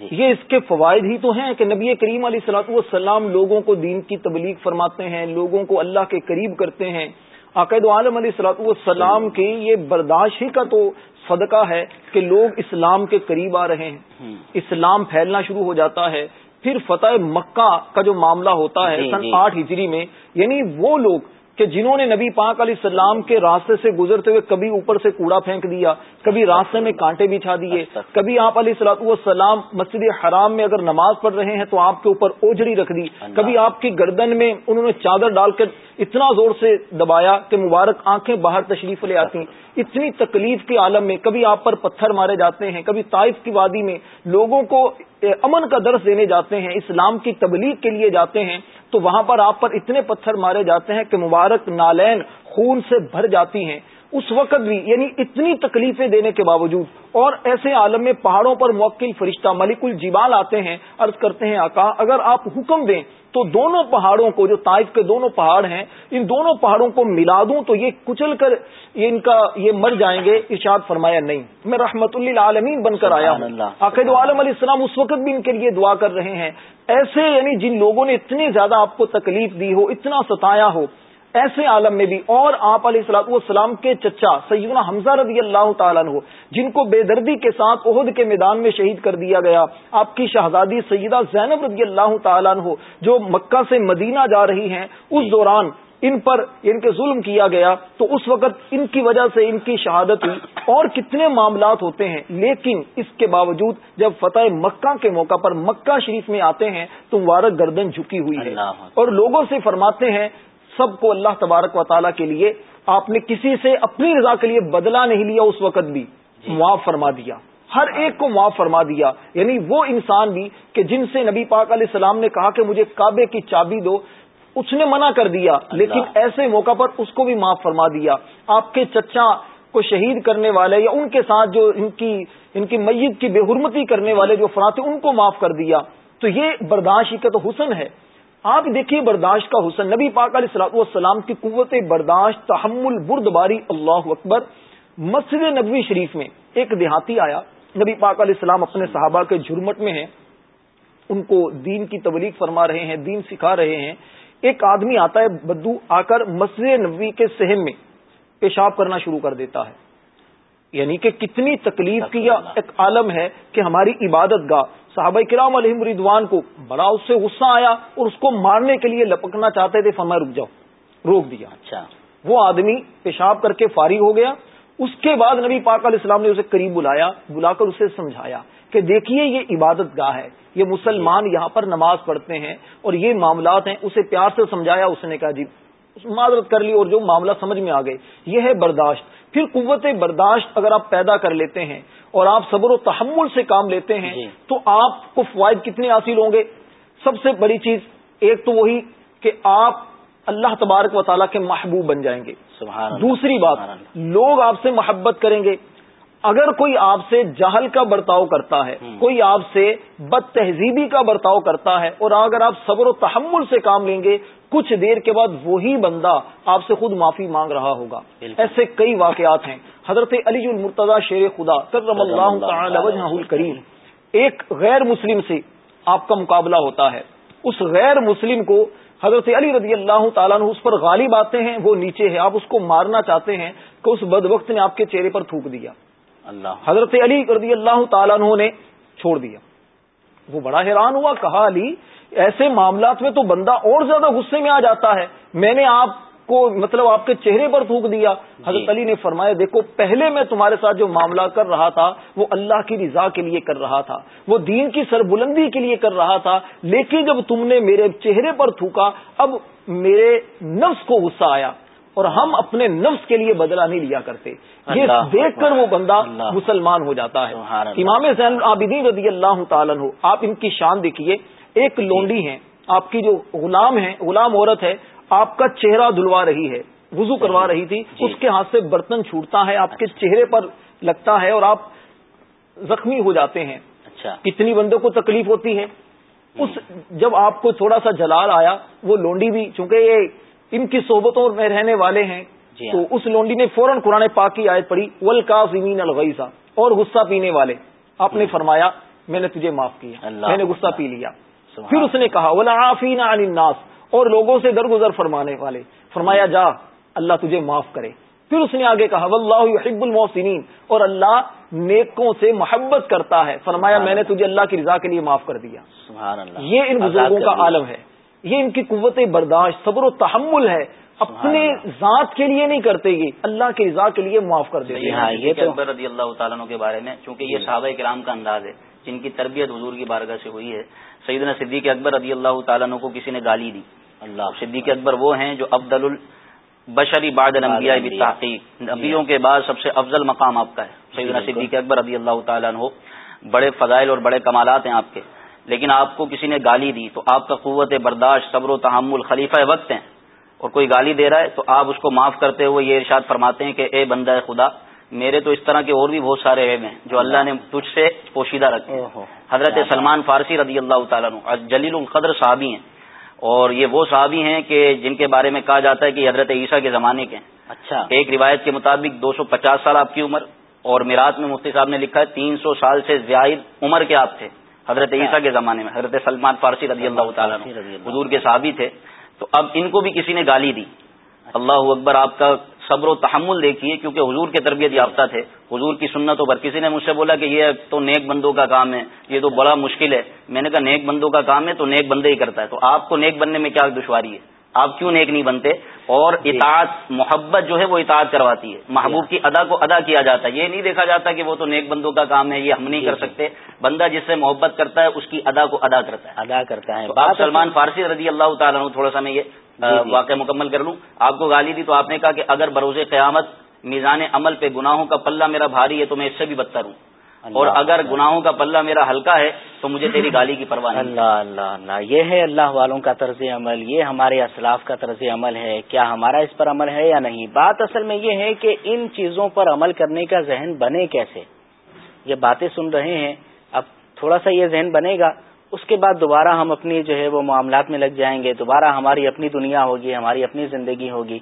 جی۔ یہ اس کے فوائد ہی تو ہیں کہ نبی کریم علیہ السلاط والسلام لوگوں کو دین کی تبلیغ فرماتے ہیں لوگوں کو اللہ کے قریب کرتے ہیں۔ عقید عالم علیہ السلاط والسلام کی یہ برداشت ہی کا تو صدقہ ہے کہ لوگ اسلام کے قریب آ رہے ہیں اسلام پھیلنا شروع ہو جاتا ہے پھر فتح مکہ کا جو معاملہ ہوتا ہے جی، سن جی۔ آٹھ ہجری میں یعنی وہ لوگ کہ جنہوں نے نبی پاک علیہ السلام کے راستے سے گزرتے ہوئے کبھی اوپر سے کوڑا پھینک دیا کبھی راستے میں کانٹے بچھا دیے استغفر۔ کبھی آپ علیہ السلاط والسلام مسجد حرام میں اگر نماز پڑھ رہے ہیں تو آپ کے اوپر اوجڑی رکھ دی۔ کبھی آپ کی گردن میں انہوں نے چادر ڈال کر اتنا زور سے دبایا کہ مبارک آنکھیں باہر تشریف لے آتی اتنی تکلیف کے عالم میں کبھی آپ پر پتھر مارے جاتے ہیں، کبھی طائف کی وادی میں لوگوں کو امن کا درس دینے جاتے ہیں، اسلام کی تبلیغ کے لیے جاتے ہیں، تو وہاں پر آپ پر اتنے پتھر مارے جاتے ہیں کہ مبارک نالین خون سے بھر جاتی ہیں۔ اس وقت بھی یعنی اتنی تکلیفیں دینے کے باوجود اور ایسے عالم میں پہاڑوں پر موکل فرشتہ ملک الجبال آتے ہیں عرض کرتے ہیں آقا اگر آپ حکم دیں تو دونوں پہاڑوں کو جو طائف کے دونوں پہاڑ ہیں ان دونوں پہاڑوں کو ملا دوں تو یہ کچل کر یہ ان کا یہ مر جائیں گے ارشاد فرمایا نہیں۔ میں رحمت اللہ عالمین بن کر آیا ہوں۔ عقید عالم علیہ السلام اس وقت بھی ان کے لیے دعا کر رہے ہیں۔ ایسے یعنی جن لوگوں نے اتنی زیادہ آپ کو تکلیف دی ہو اتنا ستایا ہو ایسے عالم میں بھی۔ اور آپ علیہ السلاط والسلام کے چچا سیدنا حمزہ رضی اللہ تعالیٰ عنہ جن کو بے دردی کے ساتھ عہد کے میدان میں شہید کر دیا گیا۔ آپ کی شہزادی سیدہ زینب رضی اللہ تعالیٰ عنہ جو مکہ سے مدینہ جا رہی ہیں اس دوران ان پر ان کے ظلم کیا گیا۔ تو اس وقت ان کی وجہ سے ان کی شہادت ہوئی۔ اور کتنے معاملات ہوتے ہیں۔ لیکن اس کے باوجود جب فتح مکہ کے موقع پر مکہ شریف میں آتے ہیں تو مبارک گردن جھکی ہوئی ہے۔ اور لوگوں سے فرماتے ہیں سب کو اللہ تبارک و تعالیٰ کے لیے آپ نے کسی سے اپنی رضا کے لیے بدلہ نہیں لیا اس وقت بھی۔ جی۔ معاف فرما دیا۔ ہر ایک کو معاف فرما دیا۔ یعنی وہ انسان بھی کہ جن سے نبی پاک علیہ السلام نے کہا کہ مجھے کعبے کی چابی دو اس نے منع کر دیا۔ لیکن ایسے موقع پر اس کو بھی معاف فرما دیا۔ آپ کے چچا کو شہید کرنے والے یا ان کے ساتھ جو ان کی ان کی میت کی بے حرمتی کرنے والے جو افراد تھے ان کو معاف کر دیا۔ تو یہ برداشت کا تو حسن ہے۔ آپ دیکھیے برداشت کا حسن۔ نبی پاک علیہ السلاط والسلام کی قوت برداشت، تحمل بردباری، اللہ اکبر۔ مسجد نبوی شریف میں ایک دیہاتی آیا۔ نبی پاک علیہ السلام اپنے صحابہ کے جرمٹ میں ہیں۔ ان کو دین کی تبلیغ فرما رہے ہیں، دین سکھا رہے ہیں۔ ایک آدمی آتا ہے بدو آ کر مسجد نبوی کے سہم میں، پیشاب کرنا شروع کر دیتا ہے۔ یعنی کہ کتنی تکلیف کی یہ ایک عالم ہے کہ ہماری عبادت گاہ صحابہ کرام علیہ مریدوان کو بڑا اس سے غصہ آیا اور اس کو مارنے کے لیے لپکنا چاہتے تھے فرمایا رک جاؤ روک دیا۔ اچھا۔ وہ آدمی پیشاب کر کے فارغ ہو گیا۔ اس کے بعد نبی پاک علیہ السلام نے اسے قریب بلایا بلا کر اسے سمجھایا کہ دیکھیے یہ عبادت گاہ ہے یہ مسلمان یہاں پر نماز پڑھتے ہیں اور یہ معاملات ہیں اسے پیار سے سمجھایا اس نے کہا جی معذرت کر لی اور جو معاملہ سمجھ میں آ گئے یہ ہے برداشت۔ پھر قوت برداشت اگر آپ پیدا کر لیتے ہیں اور آپ صبر و تحمل سے کام لیتے ہیں جی۔ تو آپ کو فوائد کتنے حاصل ہوں گے سب سے بڑی چیز ایک تو وہی کہ آپ اللہ تبارک و تعالیٰ کے محبوب بن جائیں گے سبحان دوسری بات سبحان۔ لوگ آپ سے محبت کریں گے اگر کوئی آپ سے جہل کا برتاؤ کرتا ہے۔ کوئی آپ سے بد تہذیبی کا برتاؤ کرتا ہے اور اگر آپ صبر و تحمل سے کام لیں گے کچھ دیر کے بعد وہی بندہ آپ سے خود معافی مانگ رہا ہوگا۔ ایسے کئی واقعات ہیں۔ حضرت علی المرتضی شیر خدا کرم اللہ تعالی الکریم ایک غیر مسلم سے آپ کا مقابلہ ہوتا ہے۔ اس غیر مسلم کو حضرت علی رضی اللہ تعالیٰ عنہ اس پر غالب آتے ہیں وہ نیچے ہے۔ آپ اس کو مارنا چاہتے ہیں کہ اس بد وقت نے آپ کے چہرے پر تھوک دیا۔ اللہ۔ حضرت علی رضی اللہ تعالیٰ نے چھوڑ دیا۔ وہ بڑا حیران ہوا کہا علی ایسے معاملات میں تو بندہ اور زیادہ غصے میں آ جاتا ہے۔ میں نے آپ کو مطلب آپ کے چہرے پر تھوک دیا۔ حضرت علی نے فرمایا دیکھو پہلے میں تمہارے ساتھ جو معاملہ کر رہا تھا وہ اللہ کی رضا کے لیے کر رہا تھا۔ وہ دین کی سربلندی کے لیے کر رہا تھا۔ لیکن جب تم نے میرے چہرے پر تھوکا اب میرے نفس کو غصہ آیا اور ہم اپنے نفس کے لیے بدلہ نہیں لیا کرتے۔ یہ دیکھ کر وہ بندہ مسلمان ہو جاتا ہے۔ امام زین العابدین رضی اللہ تعالیٰ ہو آپ ان کی شان دیکھیے۔ ایک لونڈی ہیں آپ کی جو غلام ہے غلام عورت ہے آپ کا چہرہ دھلوا رہی ہے وضو کروا رہی تھی جی۔ اس کے ہاتھ سے برتن چھوٹتا ہے آپ کے چہرے پر لگتا ہے اور آپ زخمی ہو جاتے ہیں۔ اچھا۔ کتنی بندوں کو تکلیف ہوتی ہے۔ اس جب آپ کو تھوڑا سا جلال آیا وہ لونڈی بھی چونکہ یہ ان کی صحبتوں میں رہنے والے ہیں جی تو ہاں۔ اس لونڈی نے فوراً قرآن پاک کی آیت پڑی ولکا زمین الغیسا اور غصہ پینے والے آپ نے فرمایا میں نے تجھے معاف کیا میں نے غصہ پی لیا۔ پھر اس نے کہا ولا عافین عن الناس. اور لوگوں سے درگزر فرمانے والے فرمایا جا اللہ تجھے معاف کرے. پھر اس نے آگے کہا واللہ یحب المحسنین. اور اللہ نیکوں سے محبت کرتا ہے۔ فرمایا میں نے تجھے اللہ کی رضا کے لیے معاف کر دیا۔ سبحان اللہ۔ یہ ان بزرگوں کا۔ عالم ہے۔ یہ ان کی قوت برداشت صبر و تحمل ہے۔ اپنے۔ ذات کے لیے نہیں کرتے یہ۔ اللہ کی رضا کے لیے معاف کر دیتے جی ہاں، یہ تو- رضی اللہ تعالیٰ کے بارے میں چونکہ یہ صحابہ کرام کا انداز ہے۔ جن کی تربیت حضور کی بارگاہ سے ہوئی ہے سیدنا صدیق اکبر رضی اللہ تعالیٰ عنہ کو کسی نے گالی دی۔ اللہ۔ صدیق اکبر وہ ہیں جو افضل البشری بعد الانبیاء۔ بالتحقیق۔ نبیوں کے بعد سب سے افضل مقام آپ کا ہے۔ سیدنا بالکل۔ صدیق اکبر رضی اللہ تعالیٰ عنہ۔ بڑے فضائل اور بڑے کمالات ہیں آپ کے۔ لیکن آپ کو کسی نے گالی دی تو آپ کا قوت برداشت صبر و تحمل خلیفہ وقت ہیں۔ اور کوئی گالی دے رہا ہے تو آپ اس کو معاف کرتے ہوئے یہ ارشاد فرماتے ہیں کہ اے بندہ خدا میرے تو اس طرح کے اور بھی بہت سارے عیب ہیں جو اللہ نے تجھ سے پوشیدہ رکھے۔ حضرت سلمان فارسی رضی اللہ تعالیٰ عنہ جلیل القدر صحابی ہیں۔ اور یہ وہ صحابی ہیں کہ جن کے بارے میں کہا جاتا ہے کہ حضرت عیسیٰ کے زمانے کے ہیں۔ اچھا۔ ایک روایت کے مطابق دو سو پچاس سال آپ کی عمر اور میرات میں مفتی صاحب نے لکھا ہے تین سو سال سے زائد عمر کے آپ تھے حضرت عیسیٰ کے زمانے میں حضرت سلمان فارسی رضی اللہ تعالیٰ حضور کے صحابی تھے۔ تو اب ان کو بھی کسی نے گالی دی۔ اللہ اکبر آپ کا صبر و تحمل دیکھیے، کیونکہ حضور کے تربیت یافتہ تھے۔ حضور کی سنتوں پر کسی نے مجھ سے بولا کہ یہ تو نیک بندوں کا کام ہے، یہ تو بڑا مشکل ہے۔ میں نے کہا، نیک بندوں کا کام ہے تو نیک بندے ہی کرتا ہے۔ تو آپ کو نیک بننے میں کیا دشواری ہے؟ آپ کیوں نیک نہیں بنتے؟ اور اطاعت محبت جو ہے وہ اطاعت کرواتی ہے۔ محبوب کی ادا کو ادا کیا جاتا ہے۔ یہ نہیں دیکھا جاتا کہ وہ تو نیک بندوں کا کام ہے یہ ہم نہیں کر سکتے۔ بندہ جس سے محبت کرتا ہے اس کی ادا کو ادا کرتا ہے۔ ادا کرتا ہے۔ آپ سلمان فارسی رضی اللہ تعالیٰ عنہ تھوڑا سا میں یہ جی، جی۔ واقعہ مکمل کر لوں۔ آپ کو گالی دی تو آپ نے کہا کہ اگر بروز قیامت میزان عمل پہ گناہوں کا پلہ میرا بھاری ہے تو میں اس سے بھی بدتر ہوں۔ اور اگر۔ گناہوں کا پلہ میرا ہلکا ہے تو مجھے تیری گالی کی پرواہ نہیں۔ اللہ اللہ اللہ یہ ہے اللہ والوں کا طرز عمل یہ ہمارے اسلاف کا طرز عمل ہے۔ کیا ہمارا اس پر عمل ہے یا نہیں؟ بات اصل میں یہ ہے کہ ان چیزوں پر عمل کرنے کا ذہن بنے کیسے؟ یہ باتیں سن رہے ہیں اب تھوڑا سا یہ ذہن بنے گا۔ اس کے بعد دوبارہ ہم اپنی جو ہے وہ معاملات میں لگ جائیں گے۔ دوبارہ ہماری اپنی دنیا ہوگی ہماری اپنی زندگی ہوگی۔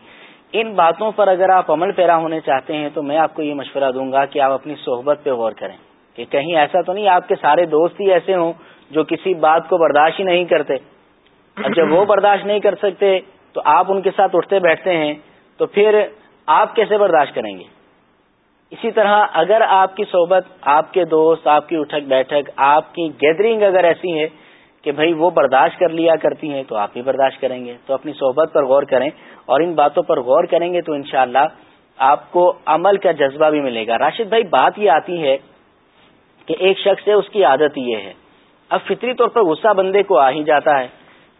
ان باتوں پر اگر آپ عمل پیرا ہونے چاہتے ہیں تو میں آپ کو یہ مشورہ دوں گا کہ آپ اپنی صحبت پہ غور کریں۔ کہ کہیں ایسا تو نہیں، آپ کے سارے دوست ہی ایسے ہوں جو کسی بات کو برداشت ہی نہیں کرتے۔ اب جب وہ برداشت نہیں کر سکتے، تو آپ ان کے ساتھ اٹھتے بیٹھتے ہیں، تو پھر آپ کیسے برداشت کریں گے؟ اسی طرح اگر آپ کی صحبت، آپ کے دوست، آپ کی اٹھک بیٹھک، آپ کی گیدرنگ اگر ایسی ہے کہ بھائی وہ برداشت کر لیا کرتی ہیں، تو آپ بھی برداشت کریں گے۔ تو اپنی صحبت پر غور کریں اور ان باتوں پر غور کریں گے تو انشاءاللہ آپ کو عمل کا جذبہ بھی ملے گا۔ راشد بھائی، بات یہ آتی ہے کہ ایک شخص ہے اس کی عادت یہ ہے۔ اب فطری طور پر غصہ بندے کو آ ہی جاتا ہے۔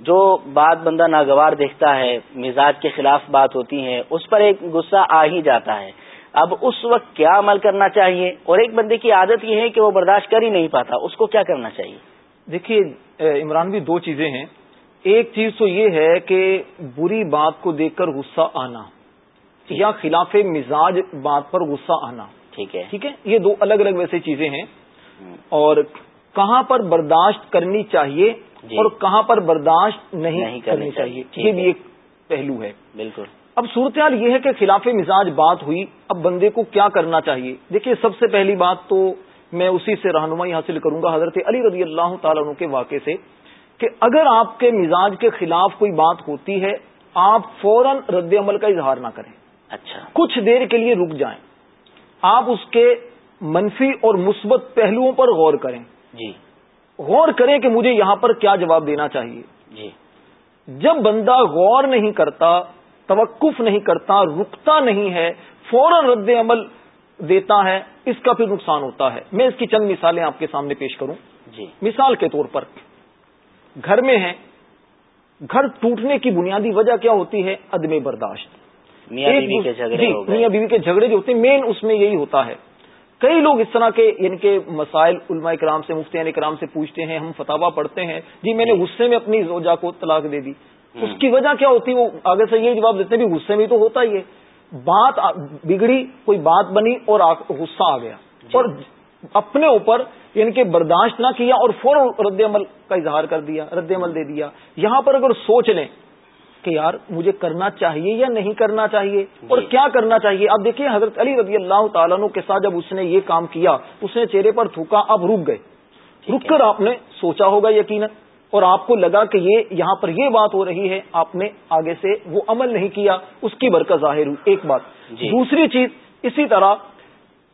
جو بات بندہ ناگوار دیکھتا ہے مزاج کے خلاف بات ہوتی ہے اس پر ایک غصہ آ ہی جاتا ہے۔ اب اس وقت کیا عمل کرنا چاہیے؟ اور ایک بندے کی عادت یہ ہے کہ وہ برداشت کر ہی نہیں پاتا۔ اس کو کیا کرنا چاہیے؟ دیکھیے عمران بھی دو چیزیں ہیں۔ ایک چیز تو یہ ہے کہ بری بات کو دیکھ کر غصہ آنا۔ یا خلاف مزاج بات پر غصہ آنا۔ ٹھیک ہے۔ ٹھیک ہے؟ یہ دو الگ الگ ویسے چیزیں ہیں۔ اور کہاں پر برداشت کرنی چاہیے جی۔ اور کہاں پر برداشت نہیں, کرنی چاہیے۔ یہ بھی ایک پہلو ہے۔ بالکل۔ اب صورتحال یہ ہے کہ خلاف مزاج بات ہوئی۔ اب بندے کو کیا کرنا چاہیے؟ دیکھیے سب سے پہلی بات تو میں اسی سے رہنمائی حاصل کروں گا حضرت علی رضی اللہ تعالیٰ عنہ کے واقعے سے کہ اگر آپ کے مزاج کے خلاف کوئی بات ہوتی ہے آپ فوراً رد عمل کا اظہار نہ کریں۔ اچھا۔ کچھ دیر کے لیے رک جائیں۔ آپ اس کے منفی اور مثبت پہلوؤں پر غور کریں۔ جی۔ غور کریں کہ مجھے یہاں پر کیا جواب دینا چاہیے۔ جی۔ جب بندہ غور نہیں کرتا توقف نہیں کرتا رکتا نہیں ہے فوراً رد عمل دیتا ہے اس کا پھر نقصان ہوتا ہے۔ میں اس کی چند مثالیں آپ کے سامنے پیش کروں۔ جی۔ مثال کے طور پر گھر میں ہیں۔ گھر ٹوٹنے کی بنیادی وجہ کیا ہوتی ہے؟ عدم برداشت۔ میاں ایک بیوی کے دوس- جھگڑے جی، بیوی کے جھگڑے جو ہوتے ہیں مین اس میں یہی ہوتا ہے۔ کئی لوگ اس طرح کے یعنی کہ مسائل علماء کرام سے مفتی کرام سے پوچھتے ہیں ہم فتوا پڑھتے ہیں جی میں نے غصے میں اپنی زوجہ کو طلاق دے دی۔ اس کی وجہ کیا ہوتی؟ وہ آگے سے یہ جواب دیتے ہیں بھی غصے میں تو ہوتا ہی ہے۔ بات بگڑی کوئی بات بنی اور غصہ آ گیا۔ اور اپنے اوپر یعنی کہ برداشت نہ کیا اور فوراً رد عمل کا اظہار کر دیا رد عمل دے دیا۔ یہاں پر اگر سوچ لیں کہ یار مجھے کرنا چاہیے یا نہیں کرنا چاہیے اور کیا کرنا چاہیے؟ اب دیکھیے حضرت علی رضی اللہ تعالیٰ کے ساتھ جب اس نے یہ کام کیا اس نے چہرے پر تھوکا اب رک گئے۔ رک کر آپ نے سوچا ہوگا یقیناً۔ اور آپ کو لگا کہ یہ یہاں پر یہ بات ہو رہی ہے آپ نے آگے سے وہ عمل نہیں کیا اس کی برکت ظاہر ہوئی۔ ایک بات۔ جی۔ دوسری چیز اسی طرح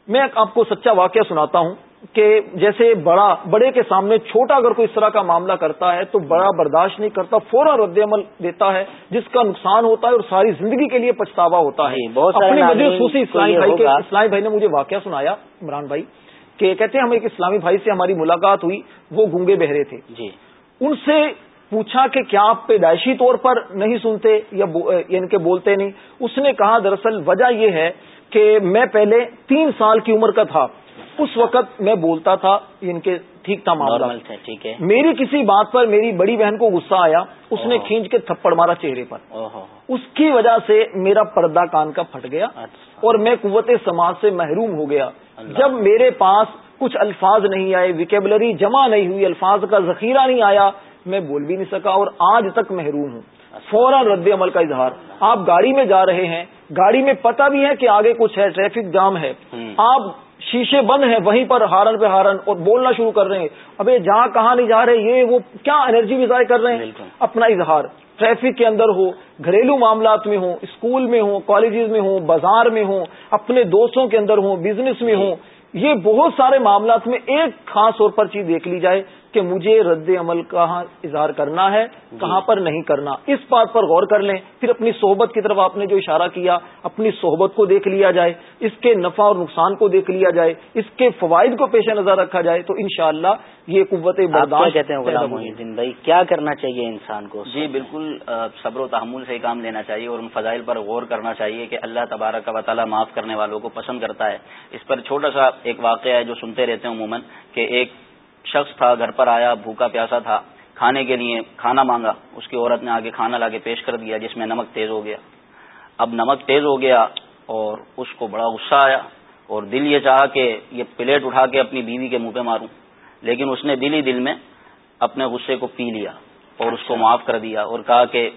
میں آپ کو سچا واقعہ سناتا ہوں۔ کہ جیسے بڑا بڑے کے سامنے چھوٹا اگر کوئی اس طرح کا معاملہ کرتا ہے تو بڑا برداشت نہیں کرتا فوراً رد عمل دیتا ہے جس کا نقصان ہوتا ہے اور ساری زندگی کے لیے پچھتاوا ہوتا ہے۔ جی، اپنی سوسی اسلامی بھائی کے اسلامی بھائی نے مجھے واقعہ سنایا عمران بھائی کہ کہتے ہیں ہم ایک اسلامی بھائی سے ہماری ملاقات ہوئی وہ گونگے بہرے تھے۔ جی۔ ان سے پوچھا کہ کیا آپ پیدائشی طور پر نہیں سنتے یا یعنی کہ بولتے نہیں؟ اس نے کہا دراصل وجہ یہ ہے کہ میں پہلے تین سال کی عمر کا تھا۔ اس وقت میں بولتا تھا ان کے ٹھیک تھا معاملہ۔ ٹھیک ہے۔ میری کسی بات پر میری بڑی بہن کو غصہ آیا اس نے کھینچ کے تھپڑ مارا چہرے پر۔ اس کی وجہ سے میرا پردہ کان کا پھٹ گیا اچھا۔ اور میں قوت سماج سے محروم ہو گیا۔ جب میرے پاس کچھ الفاظ نہیں آئے ویکیبلری جمع نہیں ہوئی الفاظ کا ذخیرہ نہیں آیا میں بول بھی نہیں سکا اور آج تک محروم ہوں۔ فوراً رد عمل کا اظہار۔ آپ گاڑی میں جا رہے ہیں گاڑی میں پتہ بھی ہے کہ آگے کچھ ہے ٹریفک جام ہے۔ آپ شیشے بند ہیں وہیں پر ہارن پہ ہارن اور بولنا شروع کر رہے ہیں۔ ابھی جہاں کہاں نہیں جا رہے یہ وہ کیا انرجی بھی ضائع کر رہے ہیں؟ اپنا اظہار۔ ٹریفک کے اندر ہو گھریلو معاملات میں ہوں اسکول میں ہوں کالجز میں ہوں بازار میں ہوں اپنے دوستوں کے اندر ہوں بزنس میں ہوں یہ بہت سارے معاملات میں ایک خاص طور پر چیز دیکھ لی جائے۔ کہ مجھے رد عمل کہاں اظہار کرنا ہے جی۔ کہاں پر نہیں کرنا۔ اس بات پر غور کر لیں۔ پھر اپنی صحبت کی طرف آپ نے جو اشارہ کیا اپنی صحبت کو دیکھ لیا جائے اس کے نفع اور نقصان کو دیکھ لیا جائے اس کے فوائد کو پیش نظر رکھا جائے تو انشاءاللہ یہ قوت برداشت کہتے ہیں غلام بھائی؟ کیا کرنا چاہیے انسان کو جی بالکل صبر و تحمل سے کام لینا چاہیے اور ان فضائل پر غور کرنا چاہیے کہ اللہ تبارک و تعالیٰ معاف کرنے والوں کو پسند کرتا ہے۔ اس پر چھوٹا سا ایک واقعہ ہے جو سنتے رہتے ہیں عموماً کہ ایک شخص تھا گھر پر آیا بھوکا پیاسا تھا کھانے کے لیے کھانا مانگا اس کی عورت نے آگے کھانا لا کے پیش کر دیا جس میں نمک تیز ہو گیا۔ اب نمک تیز ہو گیا اور اس کو بڑا غصہ آیا اور دل یہ چاہا کہ یہ پلیٹ اٹھا کے اپنی بیوی کے منہ پہ ماروں۔ لیکن اس نے دل ہی دل میں اپنے غصے کو پی لیا اور اس کو معاف کر دیا اور کہا کہ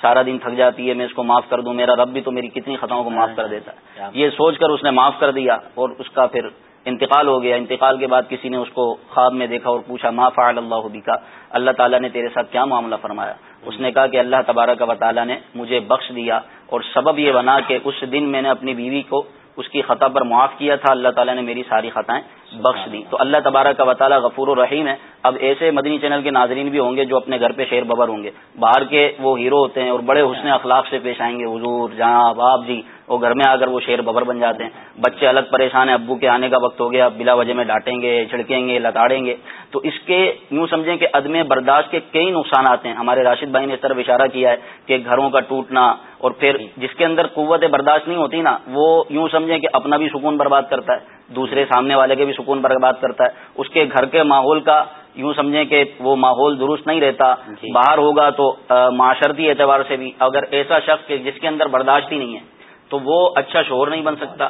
سارا دن تھک جاتی ہے میں اس کو معاف کر دوں میرا رب بھی تو میری کتنی خطاؤں کو معاف کر دیتا ہے۔ یہ سوچ کر اس نے معاف کر دیا اور اس کا پھر انتقال ہو گیا، انتقال کے بعد کسی نے اس کو خواب میں دیکھا اور پوچھا، ما فعل اللہ کا اللہ تعالیٰ نے تیرے ساتھ کیا معاملہ فرمایا؟ اس نے کہا کہ اللہ تبارک و تعالیٰ نے مجھے بخش دیا اور سبب یہ بنا کہ اس دن میں نے اپنی بیوی کو اس کی خطا پر معاف کیا تھا۔ اللہ تعالیٰ نے میری ساری خطائیں بخش دی تو اللہ تبارک کا وطالعہ غفور و رحیم ہے۔ اب ایسے مدنی چینل کے ناظرین بھی ہوں گے جو اپنے گھر پہ شیر ببر ہوں گے۔ باہر کے وہ ہیرو ہوتے ہیں اور بڑے حسن اخلاق سے پیش آئیں گے۔ حضور جہاں باپ جی وہ گھر میں آ کر وہ شیر ببر بن جاتے ہیں۔ بچے الگ پریشان ہیں ابو کے آنے کا وقت ہو گیا بلا وجہ میں ڈانٹیں گے چھڑکیں گے لتاڑیں گے۔ تو اس کے یوں سمجھیں کہ عدم برداشت کے کئی نقصانات ہیں۔ ہمارے راشد بھائی نے اس طرف اشارہ کیا ہے کہ گھروں کا ٹوٹنا اور پھر جس کے اندر قوت برداشت نہیں ہوتی نا وہ یوں سمجھیں کہ اپنا بھی سکون برباد کرتا ہے دوسرے سامنے والے کے بھی سکون برباد کرتا ہے۔ اس کے گھر کے ماحول کا یوں سمجھیں کہ وہ ماحول درست نہیں رہتا۔ جی۔ باہر ہوگا تو معاشرتی اعتبار سے بھی اگر ایسا شخص جس کے اندر برداشت ہی نہیں ہے۔ تو وہ اچھا شوہر نہیں بن سکتا۔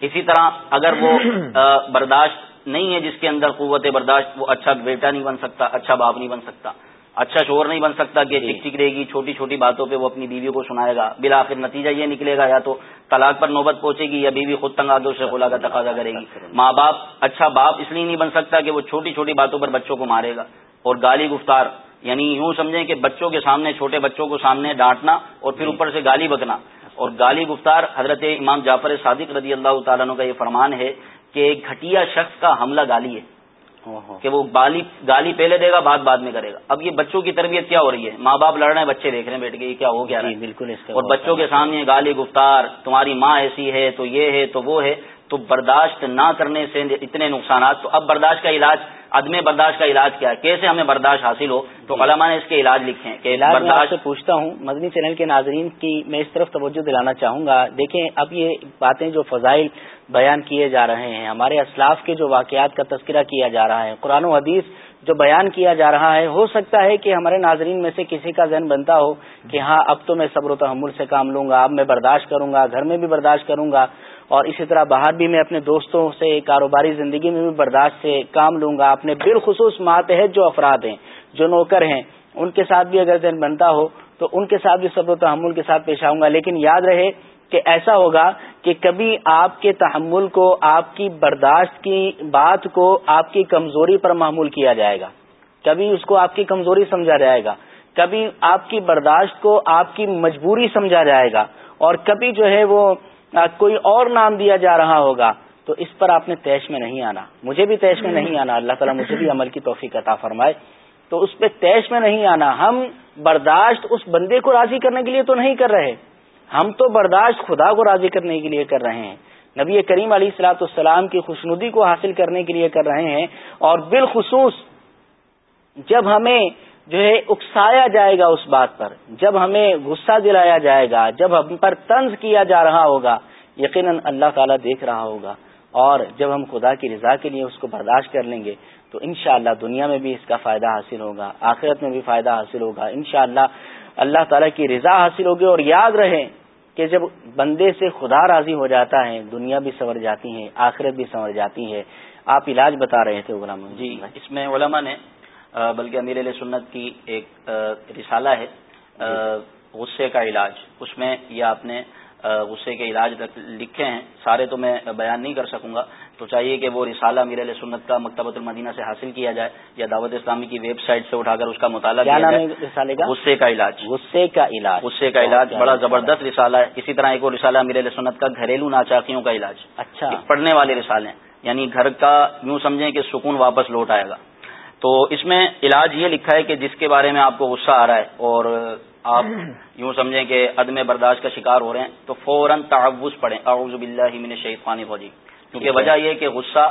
اسی طرح اگر وہ برداشت نہیں ہے جس کے اندر قوت برداشت وہ اچھا بیٹا نہیں بن سکتا اچھا باپ نہیں بن سکتا اچھا شوہر نہیں بن سکتا کہ ٹک ٹک رہے گی چھوٹی چھوٹی باتوں پہ وہ اپنی بیوی کو سنائے گا۔ بالآخر نتیجہ یہ نکلے گا یا تو طلاق پر نوبت پہنچے گی یا بیوی خود تنگادوں سے خلا کا تقاضا کرے گی۔ ماں باپ اچھا باپ اس لیے نہیں بن سکتا کہ وہ چھوٹی چھوٹی باتوں پر بچوں کو مارے گا۔ اور گالی گفتار یعنی یوں سمجھیں کہ بچوں کے سامنے چھوٹے بچوں کو سامنے ڈانٹنا اور پھر اوپر سے گالی بکنا۔ اور گالی گفتار حضرت امام جعفر صادق رضی اللہ تعالیٰ کا یہ فرمان ہے کہ ایک گھٹیا شخص کا حملہ گالی ہے کہ وہ گالی گالی پہلے دے گا بات بعد میں کرے گا۔ اب یہ بچوں کی تربیت کیا ہو رہی ہے؟ ماں باپ لڑ رہے ہیں بچے دیکھ رہے ہیں بیٹھ کے یہ کیا ہو گیا؟ جی، بالکل اور بچوں کے سامنے گالی گفتار تمہاری ماں ایسی ہے تو یہ ہے تو وہ ہے تو برداشت نہ کرنے سے اتنے نقصانات تو اب برداشت کا علاج عدم برداشت کا علاج کیا ہے؟ کیسے ہمیں برداشت حاصل ہو؟ تو علماء نے اس کے علاج لکھے ہیں کہ برداشت سے پوچھتا ہوں مدنی چینل کے ناظرین کی میں اس طرف توجہ دلانا چاہوں گا۔ دیکھیں اب یہ باتیں جو فضائل بیان کیے جا رہے ہیں ہمارے اسلاف کے جو واقعات کا تذکرہ کیا جا رہا ہے قرآن و حدیث جو بیان کیا جا رہا ہے ہو سکتا ہے کہ ہمارے ناظرین میں سے کسی کا ذہن بنتا ہو کہ ہاں اب تو میں صبر و تحمل سے کام لوں گا اب میں برداشت کروں گا گھر میں بھی برداشت کروں گا۔ اور اسی طرح باہر بھی میں اپنے دوستوں سے، کاروباری زندگی میں بھی برداشت سے کام لوں گا۔ اپنے بالخصوص ماتحت جو افراد ہیں، جو نوکر ہیں، ان کے ساتھ بھی اگر دن بنتا ہو تو ان کے ساتھ بھی صبر و تحمل کے ساتھ پیش آؤں گا۔ لیکن یاد رہے کہ ایسا ہوگا کہ کبھی آپ کے تحمل کو، آپ کی برداشت کی بات کو آپ کی کمزوری پر معمول کیا جائے گا۔ کبھی اس کو آپ کی کمزوری سمجھا جائے گا۔ کبھی آپ کی برداشت کو آپ کی مجبوری سمجھا جائے گا۔ اور کبھی جو ہے وہ کوئی اور نام دیا جا رہا ہوگا، تو اس پر آپ نے تیش میں نہیں آنا۔ مجھے بھی تیش میں نہیں آنا، اللہ تعالیٰ مجھے بھی عمل کی توفیق عطا فرمائے۔ تو اس پہ تیش میں نہیں آنا۔ ہم برداشت اس بندے کو راضی کرنے کے لیے تو نہیں کر رہے۔ ہم تو برداشت خدا کو راضی کرنے کے لیے کر رہے ہیں۔ نبی کریم علیہ السلاۃ السلام کی خوشنودی کو حاصل کرنے کے لیے کر رہے ہیں۔ اور بالخصوص جب ہمیں جو ہے اکسایا جائے گا اس بات پر۔ جب ہمیں غصہ دلایا جائے گا، جب ہم پر طنز کیا جا رہا ہوگا، یقیناً اللہ تعالیٰ دیکھ رہا ہوگا۔ اور جب ہم خدا کی رضا کے لیے اس کو برداشت کر لیں گے، تو انشاءاللہ دنیا میں بھی اس کا فائدہ حاصل ہوگا، آخرت میں بھی فائدہ حاصل ہوگا۔ انشاءاللہ اللہ تعالیٰ کی رضا حاصل ہوگی۔ اور یاد رہے کہ جب بندے سے خدا راضی ہو جاتا ہے، دنیا بھی سنور جاتی ہے، آخرت بھی سنور جاتی ہے۔ آپ علاج بتا رہے تھے، غلام جی اس میں علماء نے بلکہ امیر علیہ سنت کی ایک رسالہ ہے غصے کا علاج۔ اس میں یہ آپ نے غصے کے علاج لکھے ہیں۔ سارے تو میں بیان نہیں کر سکوں گا۔ تو چاہیے کہ وہ رسالہ میر علیہ سنت کا مکتبۃ المدینہ سے حاصل کیا جائے یا دعوت اسلامی کی ویب سائٹ سے اٹھا کر اس کا مطالعہ کیا جائے۔ غصے کا علاج۔ غصے کا علاج۔ غصے کا علاج بڑا زبردست رسالہ ہے۔ اسی طرح ایک اور رسالہ میر علیہ سنت کا گھریلو ناچاکیوں کا علاج۔ اچھا۔ پڑھنے والے رسالے یعنی گھر کا یوں سمجھیں کہ سکون واپس لوٹ آئے گا۔ تو اس میں علاج یہ لکھا ہے کہ جس کے بارے میں آپ کو غصہ آ رہا ہے اور آپ یوں سمجھیں کہ عدم برداشت کا شکار ہو رہے ہیں تو فوراً تعوض پڑھیں۔ اعوذ باللہ من الشیطان فوجی کیونکہ وجہ یہ کہ غصہ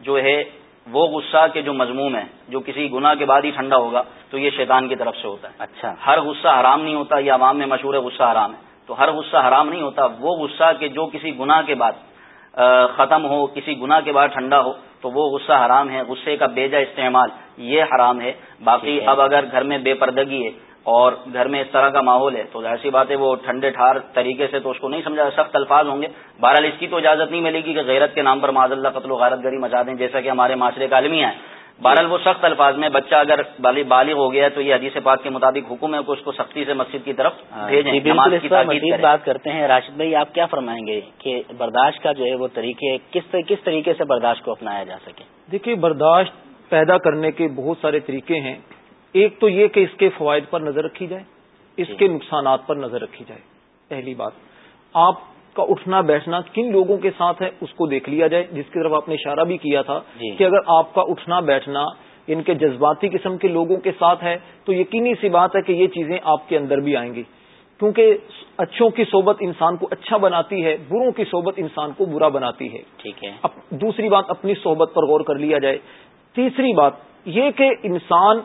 جو ہے وہ غصہ کے جو مضموم ہے جو کسی گناہ کے بعد ہی ٹھنڈا ہوگا تو یہ شیطان کی طرف سے ہوتا ہے۔ اچھا۔ ہر غصہ حرام نہیں ہوتا یہ عوام میں مشہور غصہ حرام ہے۔ تو ہر غصہ حرام نہیں ہوتا وہ غصہ کہ جو کسی گناہ کے بعد ختم ہو کسی گناہ کے بعد ٹھنڈا ہو تو وہ غصہ حرام ہے غصے کا بیجا استعمال یہ حرام ہے۔ باقی اب اگر گھر میں بے پردگی ہے اور گھر میں اس طرح کا ماحول ہے تو ایسی بات ہے وہ ٹھنڈے ٹھار طریقے سے تو اس کو نہیں سمجھا سخت الفاظ ہوں گے۔ بہرحال اس کی تو اجازت نہیں ملے گی کہ غیرت کے نام پر معذ اللہ قتل و غیرت گری مچا دیں جیسا کہ ہمارے معاشرے کا عالمی ہے بہرحال وہ سخت الفاظ میں بچہ اگر بالغ ہو گیا تو یہ حدیث پاک کے مطابق حکم ہے کہ اس کو سختی سے مسجد کی طرف ہاں، جی، بات کرتے ہیں۔ راشد بھائی آپ کیا فرمائیں گے کہ برداشت کا جو ہے وہ طریقے کس کس طریقے سے برداشت کو اپنایا جا سکے؟ دیکھیے برداشت پیدا کرنے کے بہت سارے طریقے ہیں۔ ایک تو یہ کہ اس کے فوائد پر نظر رکھی جائے اس جی۔ کے نقصانات پر نظر رکھی جائے۔ پہلی بات آپ کا اٹھنا بیٹھنا کن لوگوں کے ساتھ ہے اس کو دیکھ لیا جائے۔ جس کی طرف آپ نے اشارہ بھی کیا تھا جی۔ کہ اگر آپ کا اٹھنا بیٹھنا ان کے جذباتی قسم کے لوگوں کے ساتھ ہے تو یقینی سی بات ہے کہ یہ چیزیں آپ کے اندر بھی آئیں گی۔ کیونکہ اچھوں کی صحبت انسان کو اچھا بناتی ہے بروں کی صحبت انسان کو برا بناتی ہے۔ ٹھیک ہے۔ دوسری بات اپنی صحبت پر غور کر لیا جائے۔ تیسری بات یہ کہ انسان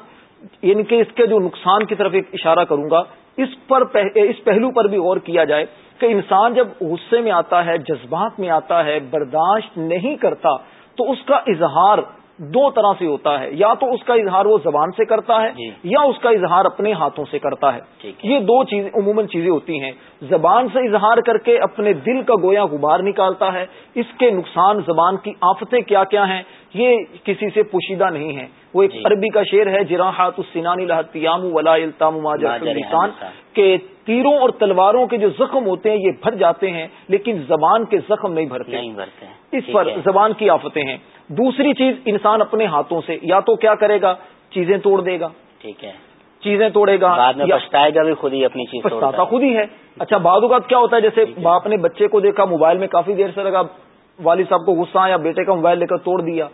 یعنی کہ اس کے جو نقصان کی طرف ایک اشارہ کروں گا اس پر اس پہلو پر بھی غور کیا جائے۔ کہ انسان جب غصے میں آتا ہے جذبات میں آتا ہے برداشت نہیں کرتا تو اس کا اظہار دو طرح سے ہوتا ہے۔ یا تو اس کا اظہار وہ زبان سے کرتا ہے جی۔ یا اس کا اظہار اپنے ہاتھوں سے کرتا ہے۔ یہ دو چیزیں عموماً چیزیں ہوتی ہیں۔ زبان سے اظہار کر کے اپنے دل کا گویا غبار نکالتا ہے۔ اس کے نقصان زبان کی آفتیں کیا کیا ہیں؟ یہ کسی سے پوشیدہ نہیں ہے۔ وہ ایک جی۔ عربی کا شعر ہے جراحات السنانی لحتیام ولا التام ماجان کہ تیروں اور تلواروں کے جو زخم ہوتے ہیں یہ بھر جاتے ہیں لیکن زبان کے زخم نہیں بھرتے۔ نہیں بھرتے اس پر زبان کی آفتیں ہیں۔ دوسری چیز انسان اپنے ہاتھوں سے یا تو کیا کرے گا؟ چیزیں توڑ دے گا۔ ٹھیک ہے۔ چیزیں توڑے گا پچھتائے گا بھی خود ہی اپنی چیز پچھتاتا خود ہی ہے۔ اچھا بعد اوقات کیا ہوتا ہے جیسے باپ نے بچے کو دیکھا موبائل میں کافی دیر سے لگا والد صاحب کو غصہ یا بیٹے کا موبائل لے کر توڑ دیا۔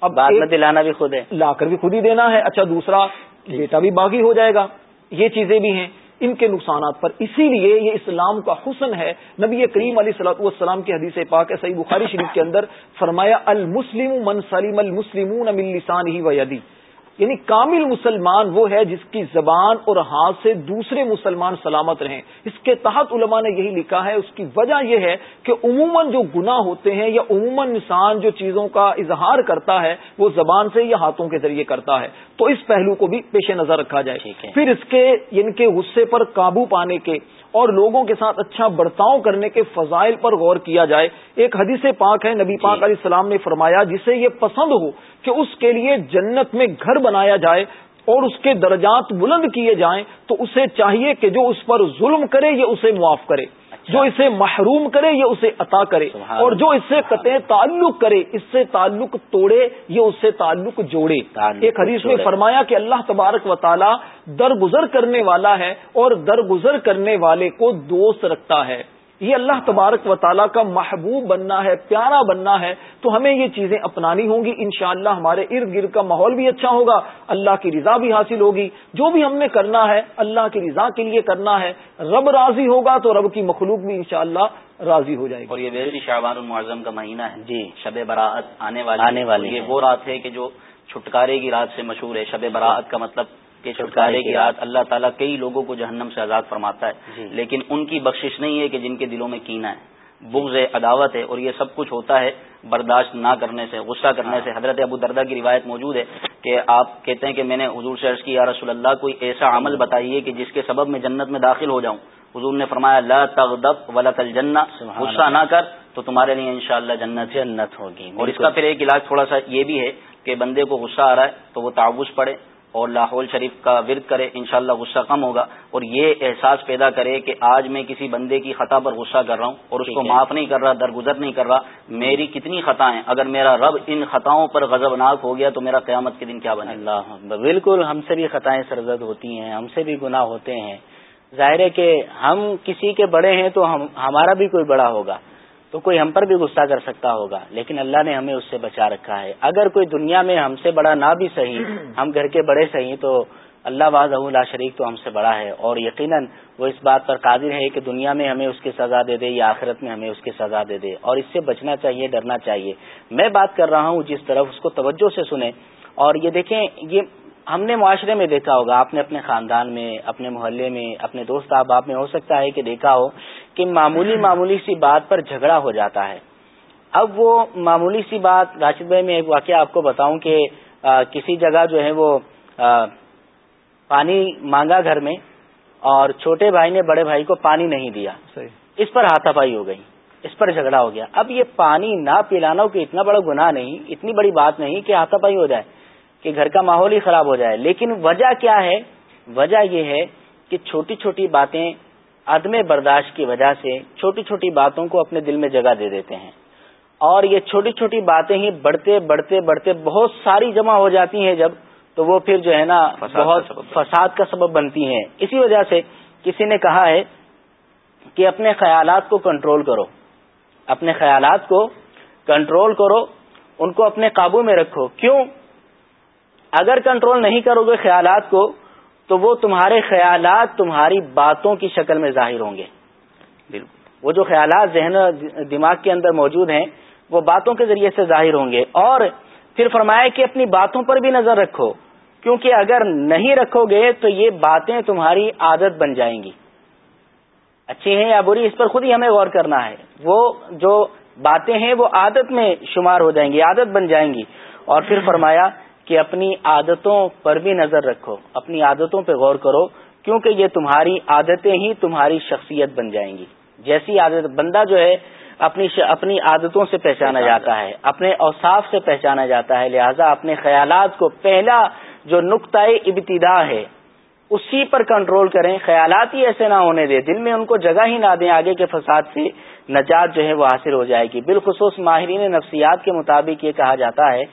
اب بعد میں دلانا بھی خود ہے۔ لا کر بھی خود ہی دینا ہے۔ اچھا دوسرا بیٹا بھی باغی ہو جائے گا۔ یہ چیزیں بھی ہیں۔ ان کے نقصانات پر اسی لیے یہ اسلام کا حسن ہے۔ نبی کریم علیہ صلاح والسلام کی حدیث پاک ہے صحیح بخاری شریف کے اندر فرمایا المسلم من سلیم المسلم لسان ہی و یدی یعنی کامل مسلمان وہ ہے جس کی زبان اور ہاتھ سے دوسرے مسلمان سلامت رہیں۔ اس کے تحت علماء نے یہی لکھا ہے اس کی وجہ یہ ہے کہ عموماً جو گناہ ہوتے ہیں یا عموماً انسان جو چیزوں کا اظہار کرتا ہے وہ زبان سے یا ہاتھوں کے ذریعے کرتا ہے۔ تو اس پہلو کو بھی پیش نظر رکھا جائے۔ پھر اس کے ان یعنی کے غصے پر قابو پانے کے اور لوگوں کے ساتھ اچھا برتاؤ کرنے کے فضائل پر غور کیا جائے۔ ایک حدیث پاک ہے نبی پاک جی۔ علیہ السلام نے فرمایا جسے یہ پسند ہو کہ اس کے لیے جنت میں گھر بنایا جائے اور اس کے درجات بلند کیے جائیں تو اسے چاہیے کہ جو اس پر ظلم کرے یہ اسے معاف کرے اچھا۔ جو اسے محروم کرے یہ اسے عطا کرے اور جو اس سے قطع تعلق کرے اس سے تعلق توڑے یہ اس سے تعلق جوڑے۔ ایک حدیث میں فرمایا کہ اللہ تبارک و تعالی درگزر کرنے والا ہے اور درگزر کرنے والے کو دوست رکھتا ہے۔ یہ اللہ تبارک و تعالیٰ کا محبوب بننا ہے پیارا بننا ہے تو ہمیں یہ چیزیں اپنانی ہوں گی۔ انشاءاللہ ہمارے ارد گرد کا ماحول بھی اچھا ہوگا۔ اللہ کی رضا بھی حاصل ہوگی۔ جو بھی ہم نے کرنا ہے اللہ کی رضا کے لیے کرنا ہے۔ رب راضی ہوگا تو رب کی مخلوق بھی انشاءاللہ راضی ہو جائے گی۔ اور یہ شعبان المعظم کا مہینہ ہے۔ جی۔ شب براعت آنے والے آنے والے یہ وہ رات ہے کہ جو چھٹکارے کی رات سے مشہور ہے۔ شب براعت کا مطلب کہ چھٹکارے کی رات اللہ تعالیٰ کئی لوگوں کو جہنم سے آزاد فرماتا ہے۔ جی۔ لیکن ان کی بخشش نہیں ہے کہ جن کے دلوں میں کینا ہے۔ بغض عداوت ہے اور یہ سب کچھ ہوتا ہے برداشت نہ کرنے سے غصہ کرنے سے۔ حضرت ابو دردہ کی روایت موجود ہے کہ آپ کہتے ہیں کہ میں نے حضور سے عرض کی یا رسول اللہ کوئی ایسا عمل بتائیے کہ جس کے سبب میں جنت میں داخل ہو جاؤں۔ حضور نے فرمایا لا تغضب ولا تلجنہ۔ غصہ نہ کر تو تمہارے لیے انشاءاللہ جنت جنت ہوگی اور اس کا پھر ایک علاج تھوڑا سا یہ بھی ہے کہ بندے کو غصہ آ رہا ہے تو وہ تعوض پڑے اور لاہور شریف کا ورد کرے انشاءاللہ غصہ کم ہوگا۔ اور یہ احساس پیدا کرے کہ آج میں کسی بندے کی خطا پر غصہ کر رہا ہوں اور اس کو معاف نہیں کر رہا درگزر نہیں کر رہا۔ میری کتنی خطائیں اگر میرا رب ان خطاؤں پر غضب ناک ہو گیا تو میرا قیامت کے دن کیا بنے؟ اللہ بالکل ہم سے بھی خطائیں سرزد ہوتی ہیں ہم سے بھی گناہ ہوتے ہیں۔ ظاہر ہے کہ ہم کسی کے بڑے ہیں تو ہمارا بھی کوئی بڑا ہوگا۔ تو کوئی ہم پر بھی غصہ کر سکتا ہوگا، لیکن اللہ نے ہمیں اس سے بچا رکھا ہے۔ اگر کوئی دنیا میں ہم سے بڑا نہ بھی صحیح، ہم گھر کے بڑے صحیح تو اللہ باز لا شریک تو ہم سے بڑا ہے۔ اور یقیناً وہ اس بات پر قادر ہے کہ دنیا میں ہمیں اس کی سزا دے دے، یا آخرت میں ہمیں اس کی سزا دے دے۔ اور اس سے بچنا چاہیے، ڈرنا چاہیے۔ میں بات کر رہا ہوں جس طرف اس کو توجہ سے سنیں۔ اور یہ دیکھیں، یہ ہم نے معاشرے میں دیکھا ہوگا آپ نے اپنے خاندان میں اپنے محلے میں اپنے دوست احباب میں ہو سکتا ہے کہ دیکھا ہو کہ معمولی معمولی سی بات پر جھگڑا ہو جاتا ہے۔ اب وہ معمولی سی بات راشد بھائی میں ایک واقعہ آپ کو بتاؤں کہ کسی جگہ جو ہے وہ پانی مانگا گھر میں اور چھوٹے بھائی نے بڑے بھائی کو پانی نہیں دیا۔ اس پر ہاتھا پائی ہو گئی اس پر جھگڑا ہو گیا۔ اب یہ پانی نہ پلانا کہ اتنا بڑا گناہ نہیں اتنی بڑی بات نہیں کہ ہاتھا پائی ہو جائے۔ کہ گھر کا ماحول ہی خراب ہو جائے۔ لیکن وجہ کیا ہے؟ وجہ یہ ہے کہ چھوٹی چھوٹی باتیں عدم برداشت کی وجہ سے چھوٹی چھوٹی باتوں کو اپنے دل میں جگہ دے دیتے ہیں۔ اور یہ چھوٹی چھوٹی باتیں ہی بڑھتے بڑھتے بڑھتے بہت ساری جمع ہو جاتی ہیں جب تو وہ پھر جو ہے نا بہت فساد کا سبب بنتی ہیں۔ اسی وجہ سے کسی نے کہا ہے کہ اپنے خیالات کو کنٹرول کرو۔ اپنے خیالات کو کنٹرول کرو ان کو اپنے قابو میں رکھو۔ کیوں؟ اگر کنٹرول نہیں کرو گے خیالات کو، تو وہ تمہارے خیالات تمہاری باتوں کی شکل میں ظاہر ہوں گے۔ بالکل۔ وہ جو خیالات ذہن دماغ کے اندر موجود ہیں، وہ باتوں کے ذریعے سے ظاہر ہوں گے۔ اور پھر فرمایا کہ اپنی باتوں پر بھی نظر رکھو، کیونکہ اگر نہیں رکھو گے تو یہ باتیں تمہاری عادت بن جائیں گی۔ اچھی ہیں یا بری اس پر خود ہی ہمیں غور کرنا ہے۔ وہ جو باتیں ہیں، وہ عادت میں شمار ہو جائیں گی، عادت بن جائیں گی۔ اور پھر فرمایا کہ اپنی عادتوں پر بھی نظر رکھو اپنی عادتوں پہ غور کرو کیونکہ یہ تمہاری عادتیں ہی تمہاری شخصیت بن جائیں گی۔ جیسی عادت بندہ جو ہے اپنی ش... اپنی عادتوں سے پہچانا جاتا ہے اپنے اوصاف سے پہچانا جاتا ہے لہذا اپنے خیالات کو پہلا جو نقطۂ ابتدا ہے اسی پر کنٹرول کریں۔ خیالات ہی ایسے نہ ہونے دیں دل میں ان کو جگہ ہی نہ دیں آگے کے فساد سے نجات جو ہے وہ حاصل ہو جائے گی۔ بالخصوص ماہرین نفسیات کے مطابق یہ کہا جاتا ہے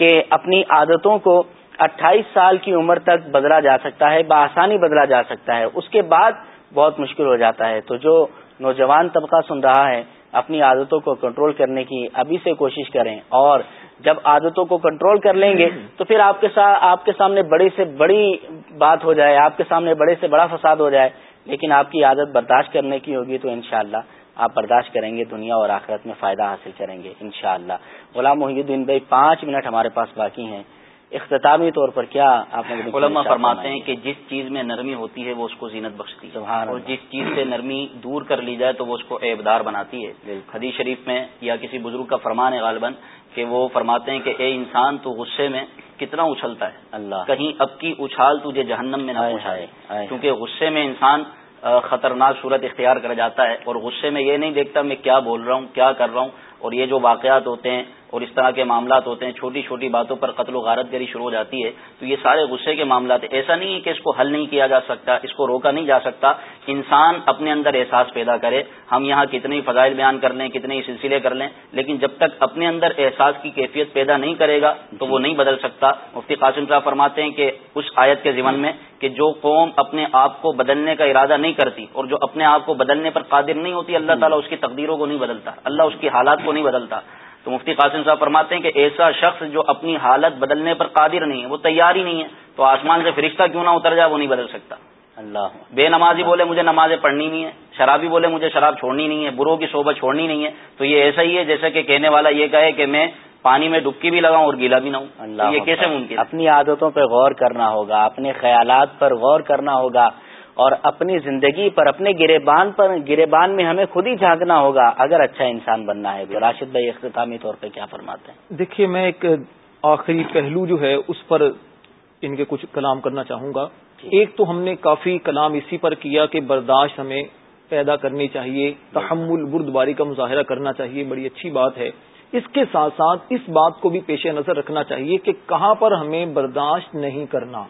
کہ اپنی عادتوں کو اٹھائیس سال کی عمر تک بدلا جا سکتا ہے، بآسانی بدلا جا سکتا ہے۔ اس کے بعد بہت مشکل ہو جاتا ہے۔ تو جو نوجوان طبقہ سن رہا ہے، اپنی عادتوں کو کنٹرول کرنے کی ابھی سے کوشش کریں۔ اور جب عادتوں کو کنٹرول کر لیں گے، تو پھر آپ کے ساتھ آپ کے سامنے بڑی سے بڑی بات ہو جائے۔ آپ کے سامنے بڑے سے بڑا فساد ہو جائے۔ لیکن آپ کی عادت برداشت کرنے کی ہوگی تو انشاءاللہ آپ برداشت کریں گے دنیا اور آخرت میں فائدہ حاصل کریں گے انشاءاللہ۔ غلام محی الدین بھائی پانچ منٹ ہمارے پاس باقی ہیں۔ اختتامی طور پر کیا آپ علماء فرماتے ہیں کہ جس چیز میں نرمی ہوتی ہے وہ اس کو زینت بخشتی ہے۔ اور جس چیز سے نرمی دور کر لی جائے تو وہ اس کو عیبدار بناتی ہے۔ حدیث شریف میں یا کسی بزرگ کا فرمان ہے غالباً کہ وہ فرماتے ہیں کہ اے انسان تو غصے میں کتنا اچھلتا ہے۔ اللہ۔ کہیں اب کی اچھال تجھے جہنم میں نہ پہنچائے۔ کیونکہ غصے میں انسان خطرناک صورت اختیار کر جاتا ہے اور غصے میں یہ نہیں دیکھتا میں کیا بول رہا ہوں، کیا کر رہا ہوں، اور یہ جو واقعات ہوتے ہیں اور اس طرح کے معاملات ہوتے ہیں، چھوٹی چھوٹی باتوں پر قتل و غارت گری شروع ہو جاتی ہے۔ تو یہ سارے غصے کے معاملات ایسا نہیں ہے کہ اس کو حل نہیں کیا جا سکتا، اس کو روکا نہیں جا سکتا۔ انسان اپنے اندر احساس پیدا کرے، ہم یہاں کتنے ہی فضائل بیان کر لیں، کتنے ہی سلسلے کر لیں، لیکن جب تک اپنے اندر احساس کی کیفیت پیدا نہیں کرے گا تو وہ نہیں بدل سکتا۔ مفتی قاسم صاحب فرماتے ہیں کہ اس آیت کے ذمن میں کہ جو قوم اپنے آپ کو بدلنے کا ارادہ نہیں کرتی اور جو اپنے آپ کو بدلنے پر قادر نہیں ہوتی، اللہ تعالیٰ اس کی تقدیروں کو نہیں بدلتا، اللہ اس کی حالات کو نہیں بدلتا۔ تو مفتی قاسم صاحب فرماتے ہیں کہ ایسا شخص جو اپنی حالت بدلنے پر قادر نہیں ہے وہ تیار ہی نہیں ہے۔ تو آسمان سے فرشتہ کیوں نہ اتر جائے وہ نہیں بدل سکتا۔ اللہ۔ بے نمازی بولے مجھے نمازیں پڑھنی نہیں ہے شرابی بولے مجھے شراب چھوڑنی نہیں ہے۔ برو کی صحبت چھوڑنی نہیں ہے۔ تو یہ ایسا ہی ہے جیسے کہ کہنے والا یہ کہے کہ میں پانی میں ڈبکی بھی لگاؤں اور گیلا بھی نہ ہوں۔ اللہ یہ کیسے ممکن اپنی عادتوں پہ غور کرنا ہوگا اپنے خیالات پر غور کرنا ہوگا۔ اور اپنی زندگی پر اپنے گریبان پر گریبان میں ہمیں خود ہی جھانکنا ہوگا اگر اچھا انسان بننا ہے۔ تو راشد بھائی اختتامی طور پہ کیا فرماتے ہیں؟ دیکھیے میں ایک آخری پہلو جو ہے اس پر ان کے کچھ کلام کرنا چاہوں گا۔ جی۔ ایک تو ہم نے کافی کلام اسی پر کیا کہ برداشت ہمیں پیدا کرنی چاہیے تحمل بردباری کا مظاہرہ کرنا چاہیے بڑی اچھی بات ہے۔ اس کے ساتھ ساتھ اس بات کو بھی پیش نظر رکھنا چاہیے کہ کہاں پر ہمیں برداشت نہیں کرنا۔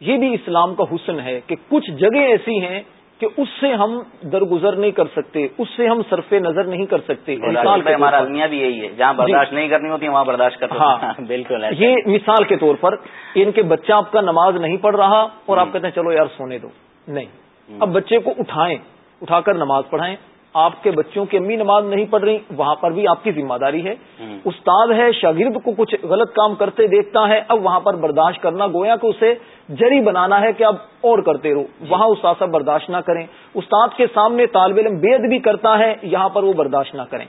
یہ بھی اسلام کا حسن ہے کہ کچھ جگہ ایسی ہیں کہ اس سے ہم درگزر نہیں کر سکتے اس سے ہم صرف نظر نہیں کر سکتے ہمارا المیہ بھی یہی ہے جہاں جی۔ برداشت نہیں کرنی ہوتی وہاں برداشت کرتے ہاں۔ بالکل یہ مثال کے طور پر ان کے بچہ آپ کا نماز نہیں پڑھ رہا اور آپ کہتے ہیں چلو یار سونے دو۔ نہیں۔ اب بچے کو اٹھائیں اٹھا کر نماز پڑھائیں۔ آپ کے بچوں کی امی نماز نہیں پڑھ رہی وہاں پر بھی آپ کی ذمہ داری ہے۔ استاد ہے شاگرد کو کچھ غلط کام کرتے دیکھتا ہے اب وہاں پر برداشت کرنا گویا کہ اسے جری بنانا ہے کہ اب اور کرتے رہو۔ جی۔ وہاں استاد صاحب برداشت نہ کریں۔ استاد کے سامنے طالب علم بید بھی کرتا ہے یہاں پر وہ برداشت نہ کریں۔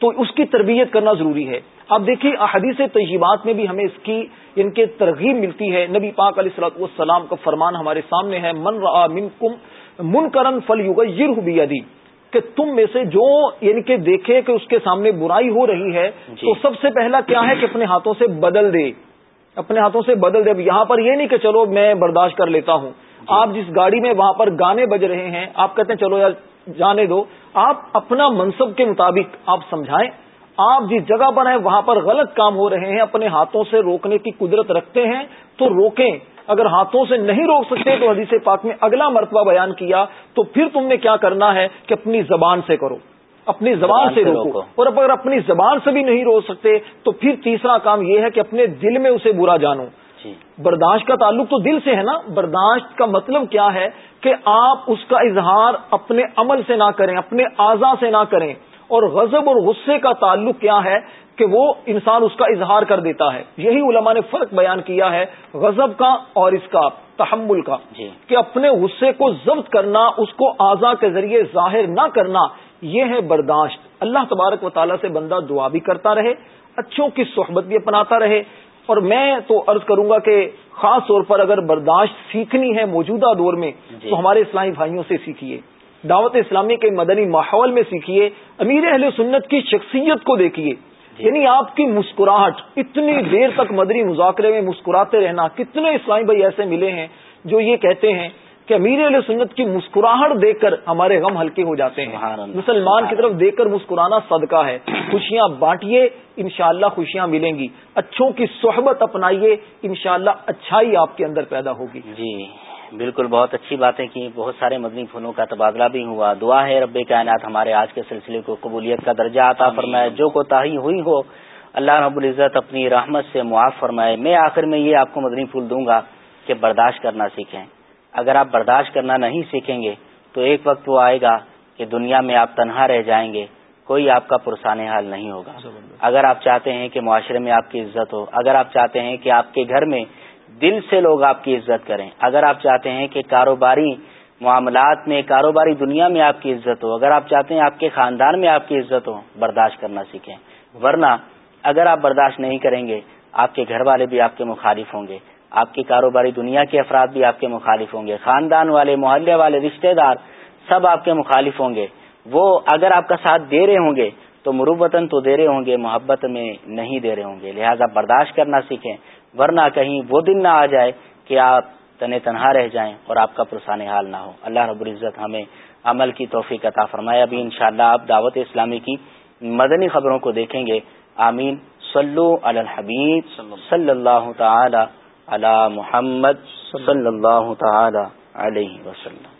تو اس کی تربیت کرنا ضروری ہے۔ اب دیکھیے احادیث تجیبات میں بھی ہمیں اس کی ان کے ترغیب ملتی ہے۔ نبی پاک علیہ السلط والسلام کا فرمان ہمارے سامنے ہے من را من کم من کرن فل یوگ کہ تم میں سے جو یعنی کہ دیکھے کہ اس کے سامنے برائی ہو رہی ہے جی۔ تو سب سے پہلا کیا ہے کہ اپنے ہاتھوں سے بدل دے۔ اپنے ہاتھوں سے بدل دے۔ یہاں پر یہ نہیں کہ چلو میں برداشت کر لیتا ہوں۔ جی۔ آپ جس گاڑی میں وہاں پر گانے بج رہے ہیں آپ کہتے ہیں چلو یار جانے دو۔ آپ اپنا منصب کے مطابق آپ سمجھائیں۔ آپ جس جگہ پر ہیں وہاں پر غلط کام ہو رہے ہیں اپنے ہاتھوں سے روکنے کی قدرت رکھتے ہیں تو روکیں۔ اگر ہاتھوں سے نہیں روک سکتے تو حدیث پاک میں اگلا مرتبہ بیان کیا تو پھر تم نے کیا کرنا ہے کہ اپنی زبان سے کرو اپنی زبان سے روکو۔ اور اگر اپنی زبان سے بھی نہیں روک سکتے تو پھر تیسرا کام یہ ہے کہ اپنے دل میں اسے برا جانو۔ جی۔ برداشت کا تعلق تو دل سے ہے نا؟ برداشت کا مطلب کیا ہے کہ آپ اس کا اظہار اپنے عمل سے نہ کریں اپنے اعضا سے نہ کریں۔ اور غضب اور غصے کا تعلق کیا ہے کہ وہ انسان اس کا اظہار کر دیتا ہے۔ یہی علماء نے فرق بیان کیا ہے غضب کا اور اس کا تحمل کا۔ جی۔ کہ اپنے غصے کو ضبط کرنا اس کو اعضا کے ذریعے ظاہر نہ کرنا یہ ہے برداشت۔ اللہ تبارک و تعالیٰ سے بندہ دعا بھی کرتا رہے اچھوں کی صحبت بھی اپناتا رہے۔ اور میں تو عرض کروں گا کہ خاص طور پر اگر برداشت سیکھنی ہے موجودہ دور میں جی۔ تو ہمارے اسلامی بھائیوں سے سیکھیے۔ دعوت اسلامی کے مدنی ماحول میں سیکھیے۔ امیر اہل سنت کی شخصیت کو دیکھیے۔ یعنی آپ کی مسکراہٹ اتنی دیر تک مدری مذاکرے میں مسکراتے رہنا کتنے اسلامی بھائی ایسے ملے ہیں جو یہ کہتے ہیں کہ امیر علیہ سنت کی مسکراہٹ دیکھ کر ہمارے غم ہلکے ہو جاتے ہیں۔ مسلمان کی طرف دیکھ کر مسکرانا صدقہ ہے۔ خوشیاں بانٹیے انشاءاللہ خوشیاں ملیں گی۔ اچھوں کی صحبت اپنائیے انشاءاللہ اچھائی آپ کے اندر پیدا ہوگی۔ جی۔ بالکل بہت اچھی باتیں کی بہت سارے مدنی پھولوں کا تبادلہ بھی ہوا۔ دعا ہے رب کائنات ہمارے آج کے سلسلے کو قبولیت کا درجہ آتا فرمائے۔ جو کو تاہی ہوئی ہو اللہ رب العزت اپنی رحمت سے معاف فرمائے۔ میں آخر میں یہ آپ کو مدنی پھول دوں گا کہ برداشت کرنا سیکھیں۔ اگر آپ برداشت کرنا نہیں سیکھیں گے تو ایک وقت وہ آئے گا کہ دنیا میں آپ تنہا رہ جائیں گے۔ کوئی آپ کا پرسان حال نہیں ہوگا۔ اگر آپ چاہتے ہیں کہ معاشرے میں آپ کی عزت ہو اگر آپ چاہتے ہیں کہ آپ کے گھر میں دل سے لوگ آپ کی عزت کریں۔ اگر آپ چاہتے ہیں کہ کاروباری معاملات میں، کاروباری دنیا میں آپ کی عزت ہو، اگر آپ چاہتے ہیں آپ کے خاندان میں آپ کی عزت ہو، برداشت کرنا سیکھیں۔ ورنہ اگر آپ برداشت نہیں کریں گے، آپ کے گھر والے بھی آپ کے مخالف ہوں گے۔ آپ کی کاروباری دنیا کے افراد بھی آپ کے مخالف ہوں گے۔ خاندان والے، محلے والے، رشتہ دار سب آپ کے مخالف ہوں گے۔ وہ اگر آپ کا ساتھ دے رہے ہوں گے تو مروبتاً تو دے رہے ہوں گے، محبت میں نہیں دے رہے ہوں گے۔ لہذا برداشت کرنا سیکھیں۔ ورنہ کہیں وہ دن نہ آ جائے کہ آپ تن تنہا رہ جائیں اور آپ کا پرسان حال نہ ہو۔ اللہ رب العزت ہمیں عمل کی توفیق عطا فرمایا ابھی انشاءاللہ شاء آپ دعوت اسلامی کی مدنی خبروں کو دیکھیں گے۔ آمین۔ صلو علی الحبیب۔ صلی اللہ تعالی علی محمد۔ صلی اللہ تعالی علیہ وسلم۔